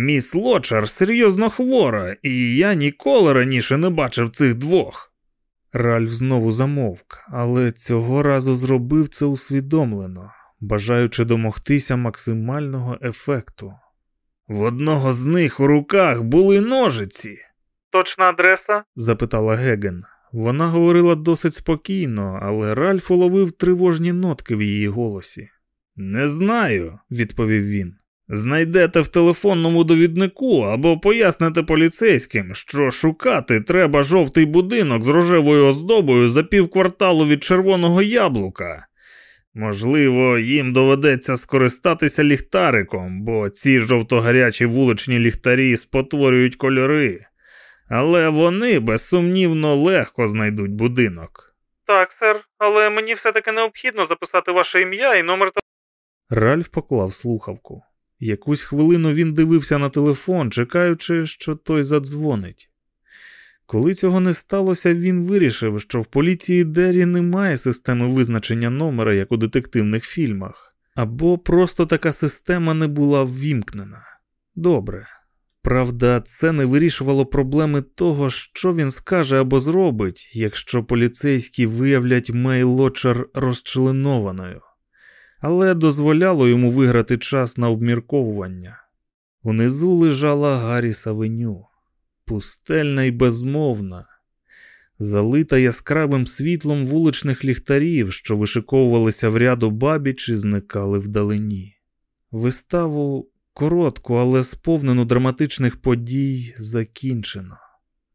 Міс Лочар серйозно хвора, і я ніколи раніше не бачив цих двох. Ральф знову замовк, але цього разу зробив це усвідомлено, бажаючи домогтися максимального ефекту. В одного з них у руках були ножиці. Точна адреса? запитала Геген. Вона говорила досить спокійно, але Ральф уловив тривожні нотки в її голосі. Не знаю, відповів він. Знайдете в телефонному довіднику або поясните поліцейським, що шукати треба жовтий будинок з рожевою оздобою за півкварталу від червоного яблука. Можливо, їм доведеться скористатися ліхтариком, бо ці жовтогарячі вуличні ліхтарі спотворюють кольори, але вони безсумнівно легко знайдуть будинок. Так, сер, але мені все-таки необхідно записати ваше ім'я і номер Ральф поклав слухавку. Якусь хвилину він дивився на телефон, чекаючи, що той задзвонить. Коли цього не сталося, він вирішив, що в поліції Дері немає системи визначення номера, як у детективних фільмах, або просто така система не була ввімкнена. Добре. Правда, це не вирішувало проблеми того, що він скаже або зробить, якщо поліцейські виявлять Мей Лочар розчленованою але дозволяло йому виграти час на обмірковування. Унизу лежала Гаррі Савеню, пустельна й безмовна, залита яскравим світлом вуличних ліхтарів, що вишиковувалися в ряду бабіч і зникали вдалині. Виставу коротку, але сповнену драматичних подій закінчено.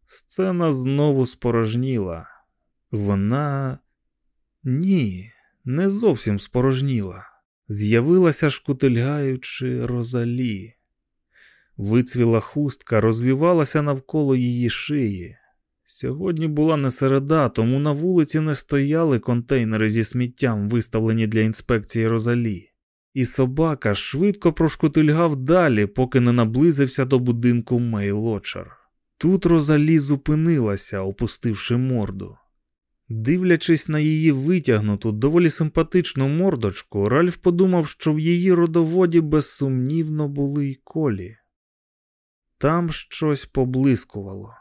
Сцена знову спорожніла. Вона ні не зовсім спорожніла, з'явилася шкутильгаючи розалі. Вицвіла хустка розвівалася навколо її шиї. Сьогодні була не середа, тому на вулиці не стояли контейнери зі сміттям, виставлені для інспекції розалі. І собака швидко прошкутильгав далі, поки не наблизився до будинку Мейлочар. Тут Розалі зупинилася, опустивши морду. Дивлячись на її витягнуту, доволі симпатичну мордочку, Ральф подумав, що в її родоводі безсумнівно були й колі. Там щось поблискувало.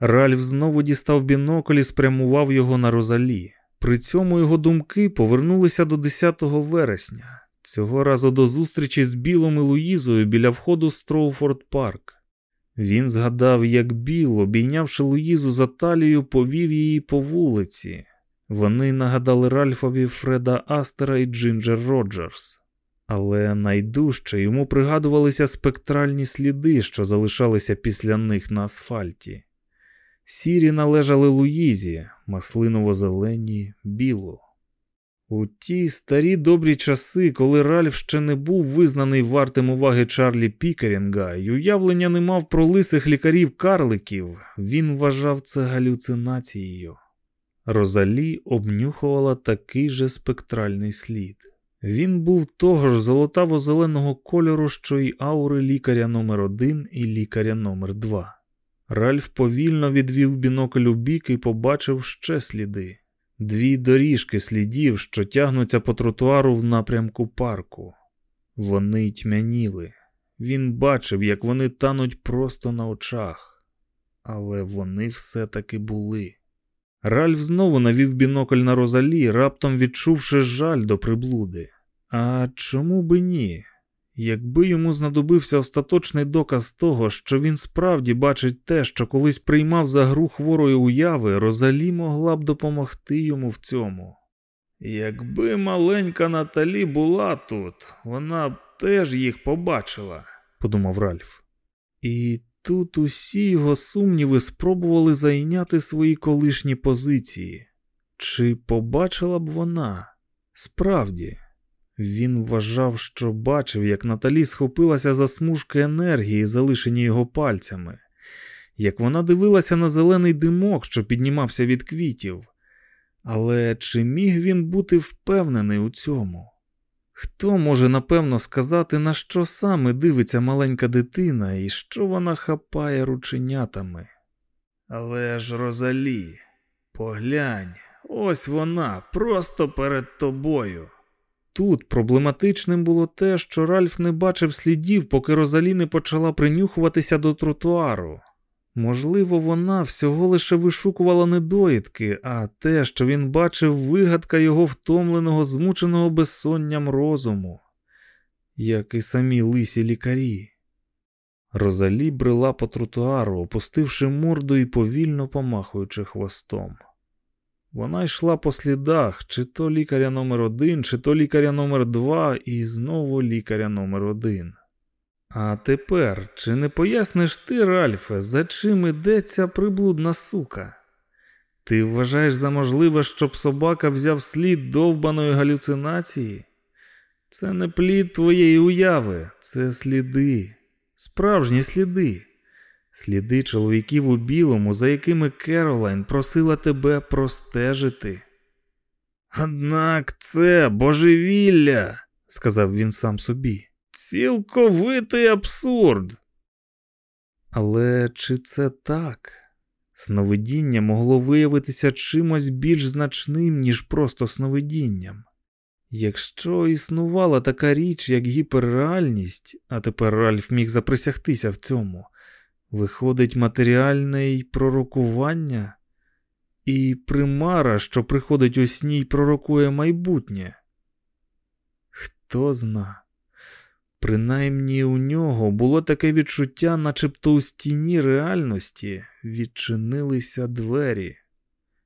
Ральф знову дістав бінокль і спрямував його на розалі. При цьому його думки повернулися до 10 вересня, цього разу до зустрічі з Білом і Луїзою біля входу Строуфорд Парк. Він згадав, як Біл, обійнявши Луїзу за талію, повів її по вулиці. Вони нагадали Ральфові Фреда Астера і Джинджер Роджерс. Але найдужче йому пригадувалися спектральні сліди, що залишалися після них на асфальті. Сірі належали Луїзі, маслиново-зелені білу. У ті старі добрі часи, коли Ральф ще не був визнаний вартим уваги Чарлі Пікерінга і уявлення не мав про лисих лікарів-карликів, він вважав це галюцинацією. Розалі обнюхувала такий же спектральний слід. Він був того ж золотаво-зеленого кольору, що й аури лікаря номер 1 і лікаря номер 2 Ральф повільно відвів бінокль у бік і побачив ще сліди дві доріжки слідів, що тягнуться по тротуару в напрямку парку. Вони тьмяніли. Він бачив, як вони тануть просто на очах, але вони все-таки були. Ральф знову навів бінокль на розалі, раптом відчувши жаль до приблуди. А чому би ні? Якби йому знадобився остаточний доказ того, що він справді бачить те, що колись приймав за гру хворої уяви, Розалі могла б допомогти йому в цьому. Якби маленька Наталі була тут, вона б теж їх побачила, подумав Ральф. І тут усі його сумніви спробували зайняти свої колишні позиції. Чи побачила б вона? Справді. Він вважав, що бачив, як Наталі схопилася за смужки енергії, залишені його пальцями, як вона дивилася на зелений димок, що піднімався від квітів. Але чи міг він бути впевнений у цьому? Хто може напевно сказати, на що саме дивиться маленька дитина і що вона хапає рученятами? Але ж Розалі, поглянь, ось вона просто перед тобою. Тут проблематичним було те, що Ральф не бачив слідів, поки Розалі не почала принюхуватися до тротуару. Можливо, вона всього лише вишукувала недоїдки, а те, що він бачив, вигадка його втомленого, змученого безсонням розуму, як і самі лисі лікарі. Розалі брела по тротуару, опустивши морду і повільно помахуючи хвостом. Вона йшла по слідах, чи то лікаря номер один, чи то лікаря номер два, і знову лікаря номер один. А тепер, чи не поясниш ти, Ральфе, за чим іде ця приблудна сука? Ти вважаєш за можливе, щоб собака взяв слід довбаної галюцинації? Це не плід твоєї уяви, це сліди, справжні сліди, сліди чоловіків у білому, за якими Керолайн просила тебе простежити. Однак це божевілля, сказав він сам собі. Цілковитий абсурд. Але чи це так? Сновидіння могло виявитися чимось більш значним, ніж просто сновидінням. Якщо існувала така річ, як гіперреальність, а тепер Ральф міг заприсягтися в цьому, виходить матеріальне й пророкування, і примара, що приходить у сні й пророкує майбутнє. Хто зна? Принаймні у нього було таке відчуття, начебто у стіні реальності відчинилися двері,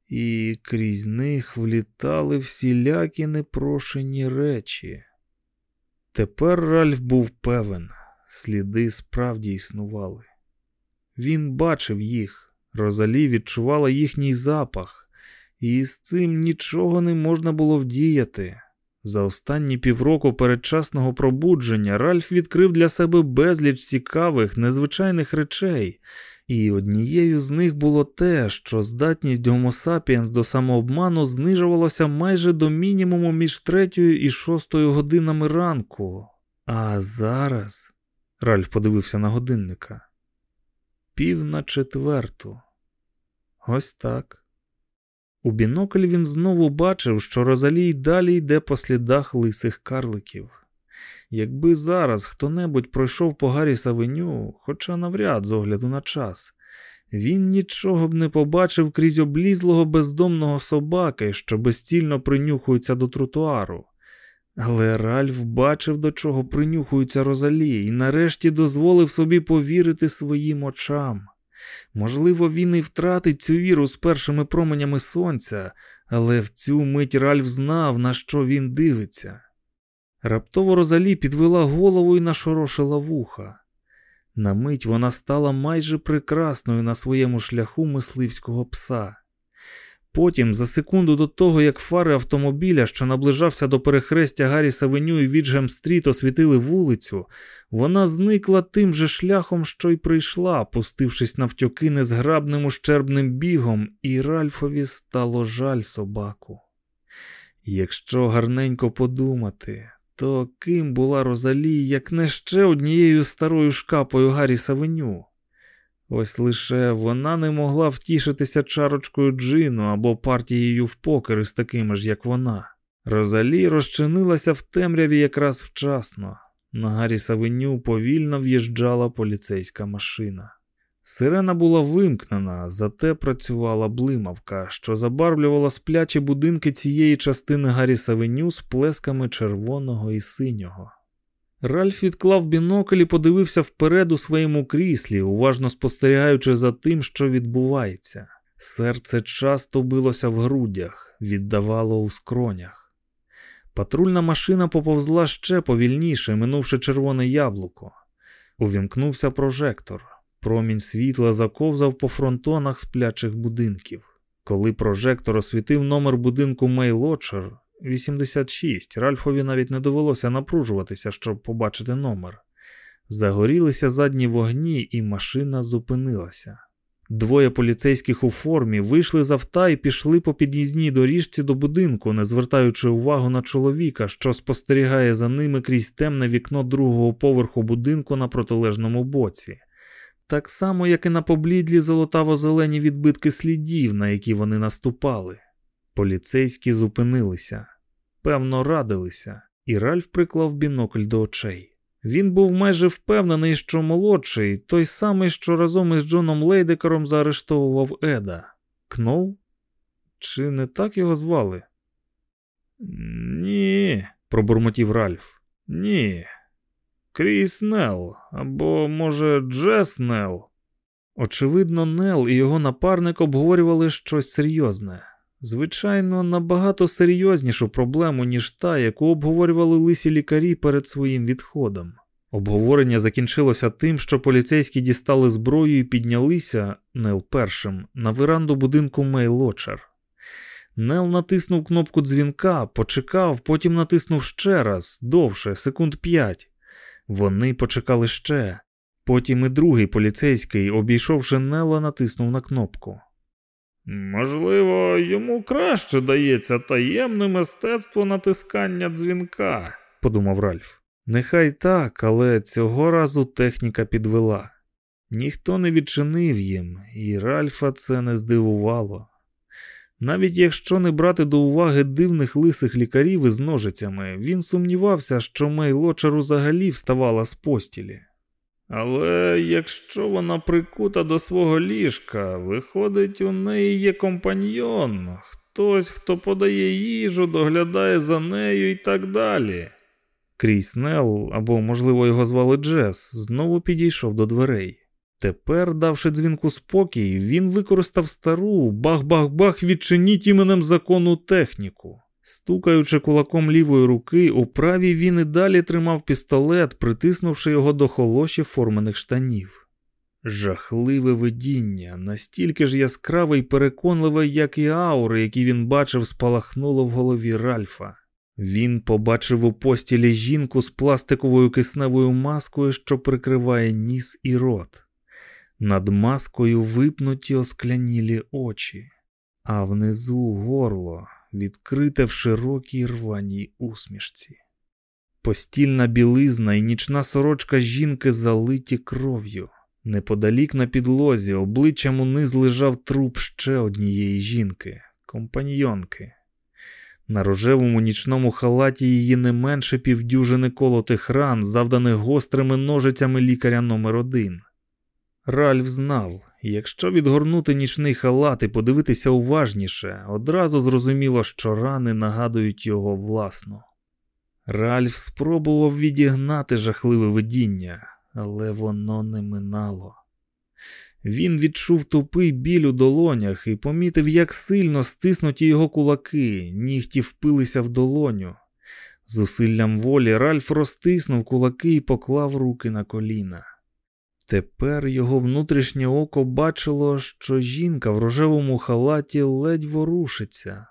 і крізь них влітали всілякі непрошені речі. Тепер Ральф був певен, сліди справді існували. Він бачив їх, Розалі відчувала їхній запах, і з цим нічого не можна було вдіяти. За останні півроку передчасного пробудження Ральф відкрив для себе безліч цікавих, незвичайних речей, і однією з них було те, що здатність sapiens до самообману знижувалася майже до мінімуму між третьою і шостою годинами ранку. А зараз. Ральф подивився на годинника. Пів на четверту. Ось так. У бінокль він знову бачив, що Розалій далі йде по слідах лисих карликів. Якби зараз хто-небудь пройшов по Гаррі Савеню, хоча навряд з огляду на час, він нічого б не побачив крізь облізлого бездомного собаки, що безцільно принюхується до тротуару. Але Ральф бачив, до чого принюхується Розалі, і нарешті дозволив собі повірити своїм очам. Можливо, він і втратить цю віру з першими променями сонця, але в цю мить Ральф знав, на що він дивиться. Раптово Розалі підвела голову і нашорошила вуха. На мить вона стала майже прекрасною на своєму шляху мисливського пса. Потім, за секунду до того, як фари автомобіля, що наближався до перехрестя Гарріс Авеню і Віджем Стріт, освітили вулицю, вона зникла тим же шляхом, що й прийшла, пустившись навтьоки незграбним ущербним бігом, і Ральфові стало жаль собаку. Якщо гарненько подумати, то ким була Розалі, як не ще однією старою шкапою Гарріс Авеню? Ось лише вона не могла втішитися чарочкою джину або партією в покер із такими ж, як вона. Розалі розчинилася в темряві якраз вчасно. На Гаррі Савеню повільно в'їжджала поліцейська машина. Сирена була вимкнена, зате працювала блимавка, що забарвлювала сплячі будинки цієї частини Гаррі Савеню з плесками червоного і синього. Ральф відклав бінокль і подивився вперед у своєму кріслі, уважно спостерігаючи за тим, що відбувається. Серце часто билося в грудях, віддавало у скронях. Патрульна машина поповзла ще повільніше, минувши червоне яблуко. Увімкнувся прожектор. Промінь світла заковзав по фронтонах сплячих будинків. Коли прожектор освітив номер будинку Мейлочер, 86. Ральфові навіть не довелося напружуватися, щоб побачити номер. Загорілися задні вогні, і машина зупинилася. Двоє поліцейських у формі вийшли з авта і пішли по під'їзній доріжці до будинку, не звертаючи увагу на чоловіка, що спостерігає за ними крізь темне вікно другого поверху будинку на протилежному боці. Так само, як і на поблідлі золотаво-зелені відбитки слідів, на які вони наступали. Поліцейські зупинилися. Певно, радилися. і Ральф приклав бінокль до очей. Він був майже впевнений, що молодший, той самий, що разом із Джоном Лейдекером заарештовував Еда. Кнол? Чи не так його звали? Ні, пробурмотів Ральф. Ні. Кріс Нел або, може, Джес Нел. Очевидно, Нел і його напарник обговорювали щось серйозне. Звичайно, набагато серйознішу проблему, ніж та, яку обговорювали лисі лікарі перед своїм відходом. Обговорення закінчилося тим, що поліцейські дістали зброю і піднялися Нел першим на веранду будинку Мейлочер. Нел натиснув кнопку дзвінка, почекав, потім натиснув ще раз, довше, секунд п'ять. Вони почекали ще. Потім і другий поліцейський, обійшовши Нела, натиснув на кнопку. Можливо, йому краще дається таємне мистецтво натискання дзвінка, подумав Ральф. Нехай так, але цього разу техніка підвела. Ніхто не відчинив їм, і Ральфа це не здивувало. Навіть якщо не брати до уваги дивних лисих лікарів із ножицями, він сумнівався, що Мей Лочер взагалі вставала з постілі. Але якщо вона прикута до свого ліжка, виходить, у неї є компаньйон, хтось, хто подає їжу, доглядає за нею і так далі. Кріс Нелл, або, можливо, його звали Джес, знову підійшов до дверей. Тепер, давши дзвінку спокій, він використав стару бах-бах-бах відчиніть іменем закону техніку. Стукаючи кулаком лівої руки, у правій він і далі тримав пістолет, притиснувши його до холоші формених штанів. Жахливе видіння, настільки ж яскраве й переконливе, як і аури, які він бачив, спалахнуло в голові Ральфа. Він побачив у постілі жінку з пластиковою кисневою маскою, що прикриває ніс і рот. Над маскою випнуті осклянілі очі, а внизу горло, відкрите в широкій рваній усмішці. Постільна білизна і нічна сорочка жінки залиті кров'ю. Неподалік на підлозі, обличчям униз лежав труп ще однієї жінки, компаньйонки. На рожевому нічному халаті її не менше півдюжини колотих ран, завданих гострими ножицями лікаря номер один. Ральф знав, якщо відгорнути нічний халат і подивитися уважніше, одразу зрозуміло, що рани нагадують його власно. Ральф спробував відігнати жахливе видіння, але воно не минало. Він відчув тупий біль у долонях і помітив, як сильно стиснуті його кулаки, нігті впилися в долоню. Зусиллям волі Ральф розтиснув кулаки і поклав руки на коліна. Тепер його внутрішнє око бачило, що жінка в рожевому халаті ледь ворушиться.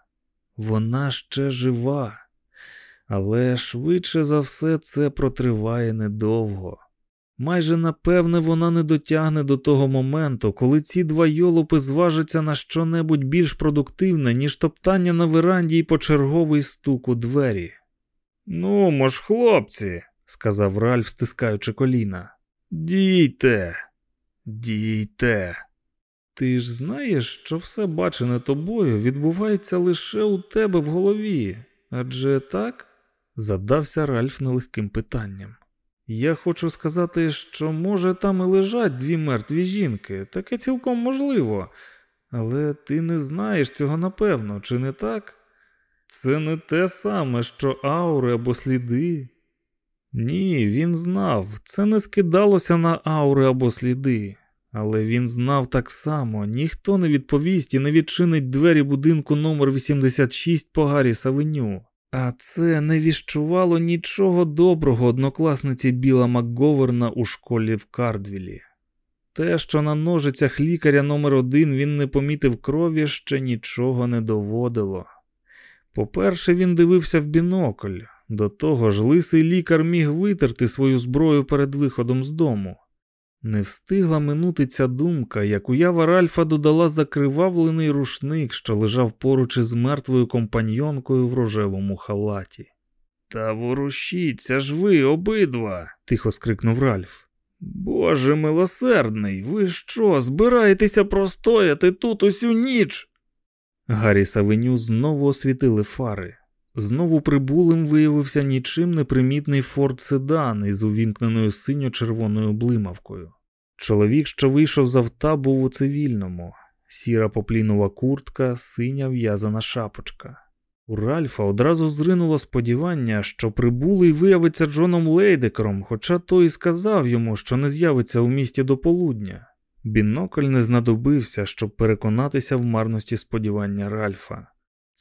Вона ще жива, але швидше за все це протриває недовго. Майже напевне вона не дотягне до того моменту, коли ці два йолопи зважаться на щонебудь більш продуктивне, ніж топтання на веранді і почерговий стук у двері. Ну, мож, хлопці, сказав Ральф, стискаючи коліна. Дійте, дійте. Ти ж знаєш, що все бачене тобою відбувається лише у тебе в голові. Адже так? задався Ральф нелегким питанням. Я хочу сказати, що, може, там і лежать дві мертві жінки, таке цілком можливо, але ти не знаєш цього напевно, чи не так? Це не те саме, що аури або сліди. Ні, він знав, це не скидалося на аури або сліди, але він знав так само, ніхто не відповість і не відчинить двері будинку номер 86 по Гаррі Савеню. А це не віщувало нічого доброго однокласниці Біла Макговерна у школі в Кардвілі. Те, що на ножицях лікаря номер один він не помітив крові, ще нічого не доводило. По-перше, він дивився в бінокль, до того ж, лисий лікар міг витерти свою зброю перед виходом з дому. Не встигла минути ця думка, як уява Ральфа додала закривавлений рушник, що лежав поруч із мертвою компаньонкою в рожевому халаті. Та ворушіться ж ви обидва, тихо скрикнув Ральф. Боже милосердний, ви що, збираєтеся простояти тут усю ніч? Гаррі Савеню знову освітили фари. Знову прибулим виявився нічим непримітний форт седан із увімкненою синьо-червоною блимавкою. Чоловік, що вийшов з авта, був у цивільному, сіра поплінова куртка, синя в'язана шапочка. У Ральфа одразу зринуло сподівання, що прибулий виявиться Джоном Лейдекером, хоча той і сказав йому, що не з'явиться у місті до полудня. Бінокль не знадобився, щоб переконатися в марності сподівання Ральфа.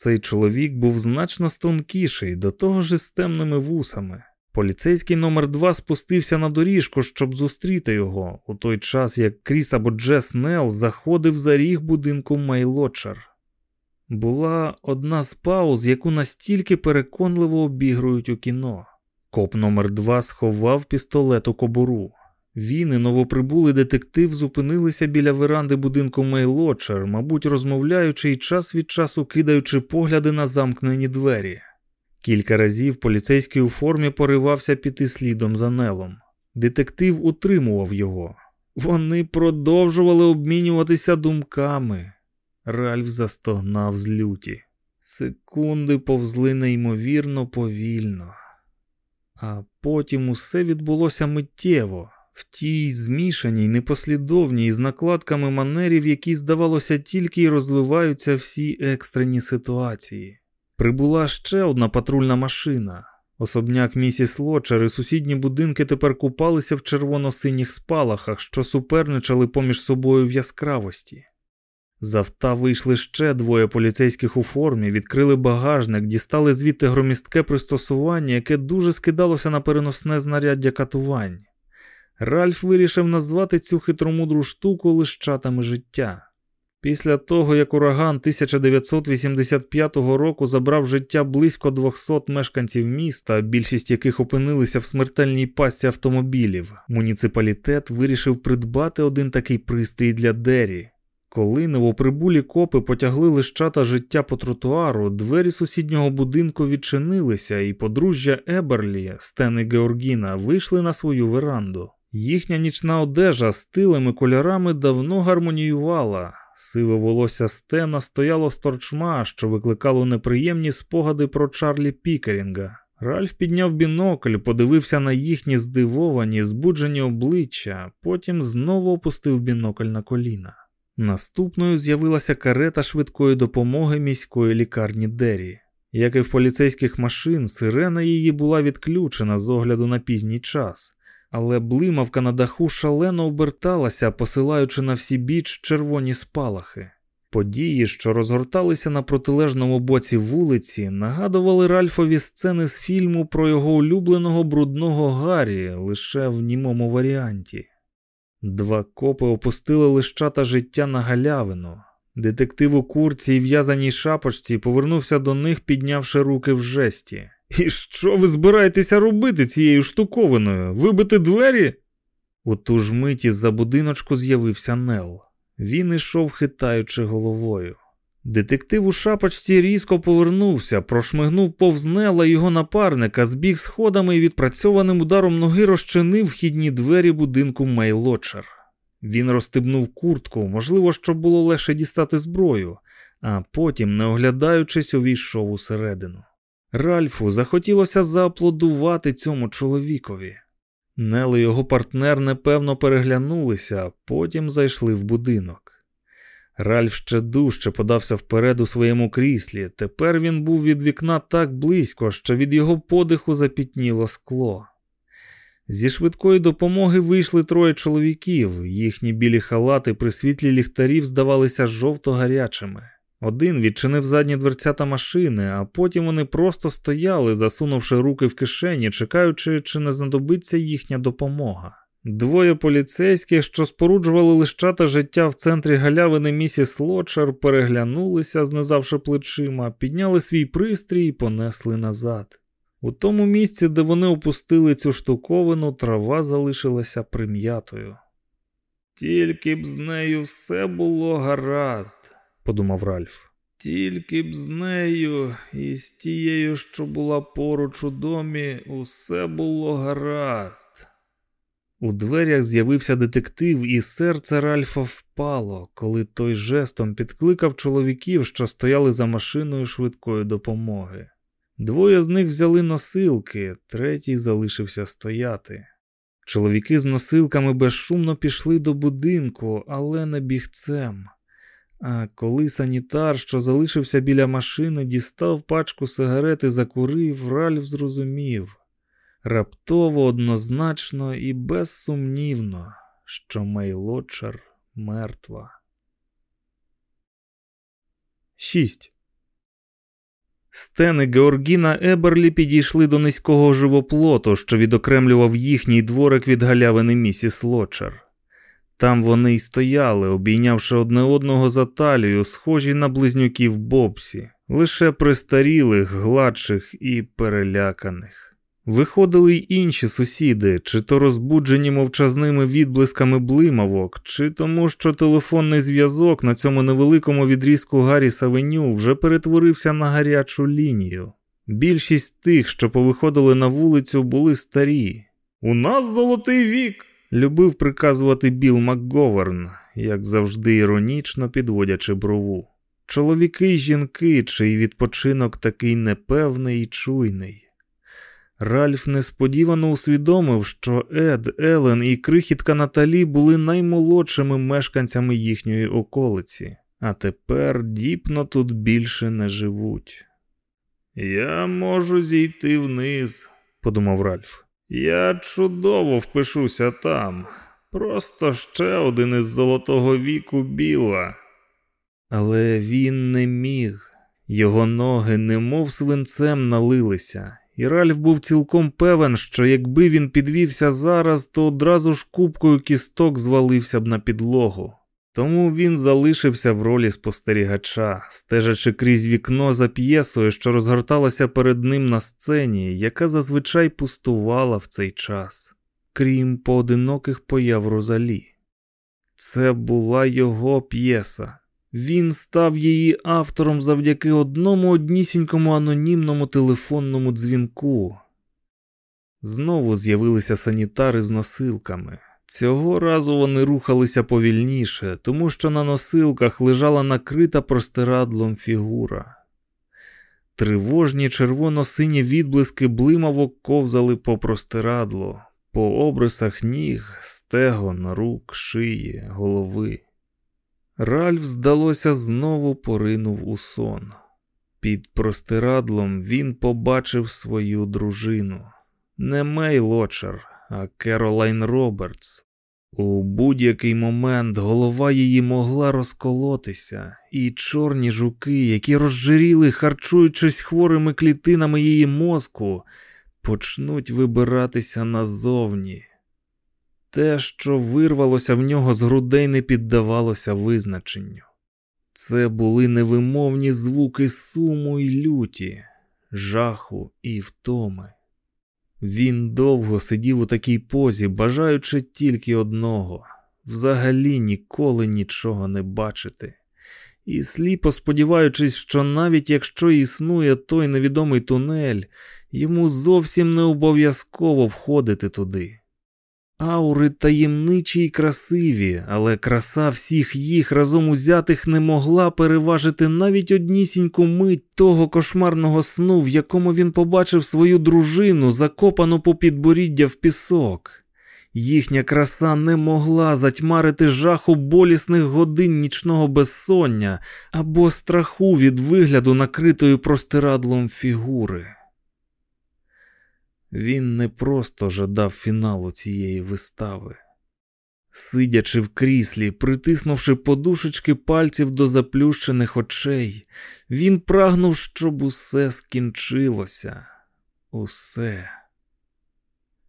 Цей чоловік був значно стонкіший, до того ж із темними вусами. Поліцейський номер 2 спустився на доріжку, щоб зустріти його, у той час як Кріс або Джес Нел заходив за ріг будинку Майлочер. Була одна з пауз, яку настільки переконливо обігрують у кіно. Коп номер 2 сховав пістолет у кобуру. Він і новоприбулий детектив зупинилися біля веранди будинку Мейлочер, мабуть, розмовляючи і час від часу кидаючи погляди на замкнені двері. Кілька разів поліцейський у формі поривався піти слідом за Нелом. Детектив утримував його. Вони продовжували обмінюватися думками. Ральф застогнав з люті. Секунди повзли неймовірно повільно. А потім усе відбулося миттєво в тій змішаній, непослідовній з накладками манерів, які, здавалося, тільки й розвиваються всі екстрені ситуації. Прибула ще одна патрульна машина. Особняк місіс Лочер і сусідні будинки тепер купалися в червоно-синіх спалахах, що суперничали поміж собою в яскравості. З авта вийшли ще двоє поліцейських у формі, відкрили багажник, дістали звідти громістке пристосування, яке дуже скидалося на переносне знаряддя катувань. Ральф вирішив назвати цю хитромудру штуку лищатами життя. Після того, як ураган 1985 року забрав життя близько 200 мешканців міста, більшість яких опинилися в смертельній пасті автомобілів, муніципалітет вирішив придбати один такий пристрій для Дері. Коли новоприбулі копи потягли лищата життя по тротуару, двері сусіднього будинку відчинилися, і подружжя Еберлі, Стен і Георгіна, вийшли на свою веранду. Їхня нічна одежа з тилими кольорами давно гармоніювала. Сиве волосся Стена стояло сторчма, що викликало неприємні спогади про Чарлі Пікерінга. Ральф підняв бінокль, подивився на їхні здивовані, збуджені обличчя, потім знову опустив бінокль на коліна. Наступною з'явилася карета швидкої допомоги міської лікарні Дері. Як і в поліцейських машин, сирена її була відключена з огляду на пізній час але блимавка на даху шалено оберталася, посилаючи на всі біч червоні спалахи. Події, що розгорталися на протилежному боці вулиці, нагадували Ральфові сцени з фільму про його улюбленого брудного Гаррі лише в німому варіанті. Два копи опустили лищата життя на галявину. Детектив у курці і в'язаній шапочці повернувся до них, піднявши руки в жесті. І що ви збираєтеся робити цією штуковиною? Вибити двері? У ту ж миті за будиночку з'явився Нел. Він ішов, хитаючи головою. Детектив у шапочці різко повернувся, прошмигнув повз Нела його напарника, збіг сходами і відпрацьованим ударом ноги розчинив вхідні двері будинку Мейлочер. Він розстебнув куртку, можливо, щоб було легше дістати зброю, а потім, не оглядаючись, увійшов усередину. Ральфу захотілося зааплодувати цьому чоловікові. Нел і його партнер непевно переглянулися, потім зайшли в будинок. Ральф ще дужче подався вперед у своєму кріслі. Тепер він був від вікна так близько, що від його подиху запітніло скло. Зі швидкої допомоги вийшли троє чоловіків, їхні білі халати при світлі ліхтарів здавалися жовто гарячими. Один відчинив задні дверцята машини, а потім вони просто стояли, засунувши руки в кишені, чекаючи, чи не знадобиться їхня допомога. Двоє поліцейських, що споруджували лищата життя в центрі галявини місіс Лочер, переглянулися, знизавши плечима, підняли свій пристрій і понесли назад. У тому місці, де вони опустили цю штуковину, трава залишилася прим'ятою. Тільки б з нею все було гаразд подумав Ральф. Тільки б з нею і з тією, що була поруч у домі, усе було гаразд. У дверях з'явився детектив, і серце Ральфа впало, коли той жестом підкликав чоловіків, що стояли за машиною швидкої допомоги. Двоє з них взяли носилки, третій залишився стояти. Чоловіки з носилками безшумно пішли до будинку, але не бігцем. А коли санітар, що залишився біля машини, дістав пачку сигарет і закурив, Ральф зрозумів раптово, однозначно і безсумнівно, що Мейлочер мертва. 6. Стен і Георгіна Еберлі підійшли до низького живоплоту, що відокремлював їхній дворик від галявини місіс Лочер. Там вони й стояли, обійнявши одне одного за талію, схожі на близнюків Бобсі, лише престарілих, гладших і переляканих. Виходили й інші сусіди, чи то розбуджені мовчазними відблисками блимавок, чи тому, що телефонний зв'язок на цьому невеликому відрізку Гаррі Савеню вже перетворився на гарячу лінію. Більшість тих, що повиходили на вулицю, були старі. У нас золотий вік! Любив приказувати Біл МакГоверн, як завжди іронічно підводячи брову. Чоловіки й жінки, чий відпочинок такий непевний і чуйний. Ральф несподівано усвідомив, що Ед, Елен і крихітка Наталі були наймолодшими мешканцями їхньої околиці, а тепер діпно тут більше не живуть. Я можу зійти вниз, подумав Ральф. Я чудово впишуся там. Просто ще один із золотого віку біла. Але він не міг, його ноги немов свинцем налилися і Ральф був цілком певен, що якби він підвівся зараз, то одразу ж купкою кісток звалився б на підлогу. Тому він залишився в ролі спостерігача, стежачи крізь вікно за п'єсою, що розгорталася перед ним на сцені, яка зазвичай пустувала в цей час, крім поодиноких появ Розалі. Це була його п'єса, він став її автором завдяки одному однісінькому анонімному телефонному дзвінку. Знову з'явилися санітари з носилками. Цього разу вони рухалися повільніше, тому що на носилках лежала накрита простирадлом фігура. Тривожні червоно-сині відблиски блимавок ковзали по простирадлу, по обрисах ніг, стегон, рук, шиї, голови. Ральф, здалося, знову поринув у сон. Під простирадлом він побачив свою дружину. Не Мей Лочер, а Керолайн Робертс. У будь-який момент голова її могла розколотися, і чорні жуки, які розжиріли, харчуючись хворими клітинами її мозку, почнуть вибиратися назовні. Те, що вирвалося в нього з грудей, не піддавалося визначенню. Це були невимовні звуки суму й люті, жаху і втоми. Він довго сидів у такій позі, бажаючи тільки одного взагалі ніколи нічого не бачити, і сліпо сподіваючись, що навіть якщо існує той невідомий тунель, йому зовсім не обов'язково входити туди. Аури таємничі й красиві, але краса всіх їх разом узятих не могла переважити навіть однісіньку мить того кошмарного сну, в якому він побачив свою дружину, закопану по підборіддя в пісок. Їхня краса не могла затьмарити жаху болісних годин нічного безсоння або страху від вигляду накритої простирадлом фігури. Він не просто жадав фіналу цієї вистави. Сидячи в кріслі, притиснувши подушечки пальців до заплющених очей, він прагнув, щоб усе скінчилося. Усе.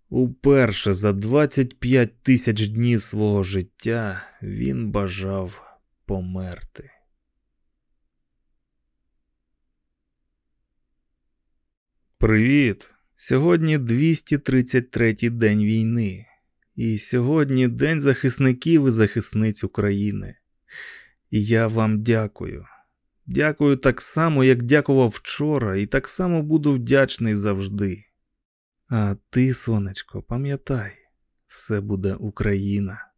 Уперше за 25 тисяч днів свого життя він бажав померти. Привіт! Сьогодні 233-й день війни, і сьогодні День захисників і захисниць України. І я вам дякую. Дякую так само, як дякував вчора, і так само буду вдячний завжди. А ти, сонечко, пам'ятай, все буде Україна.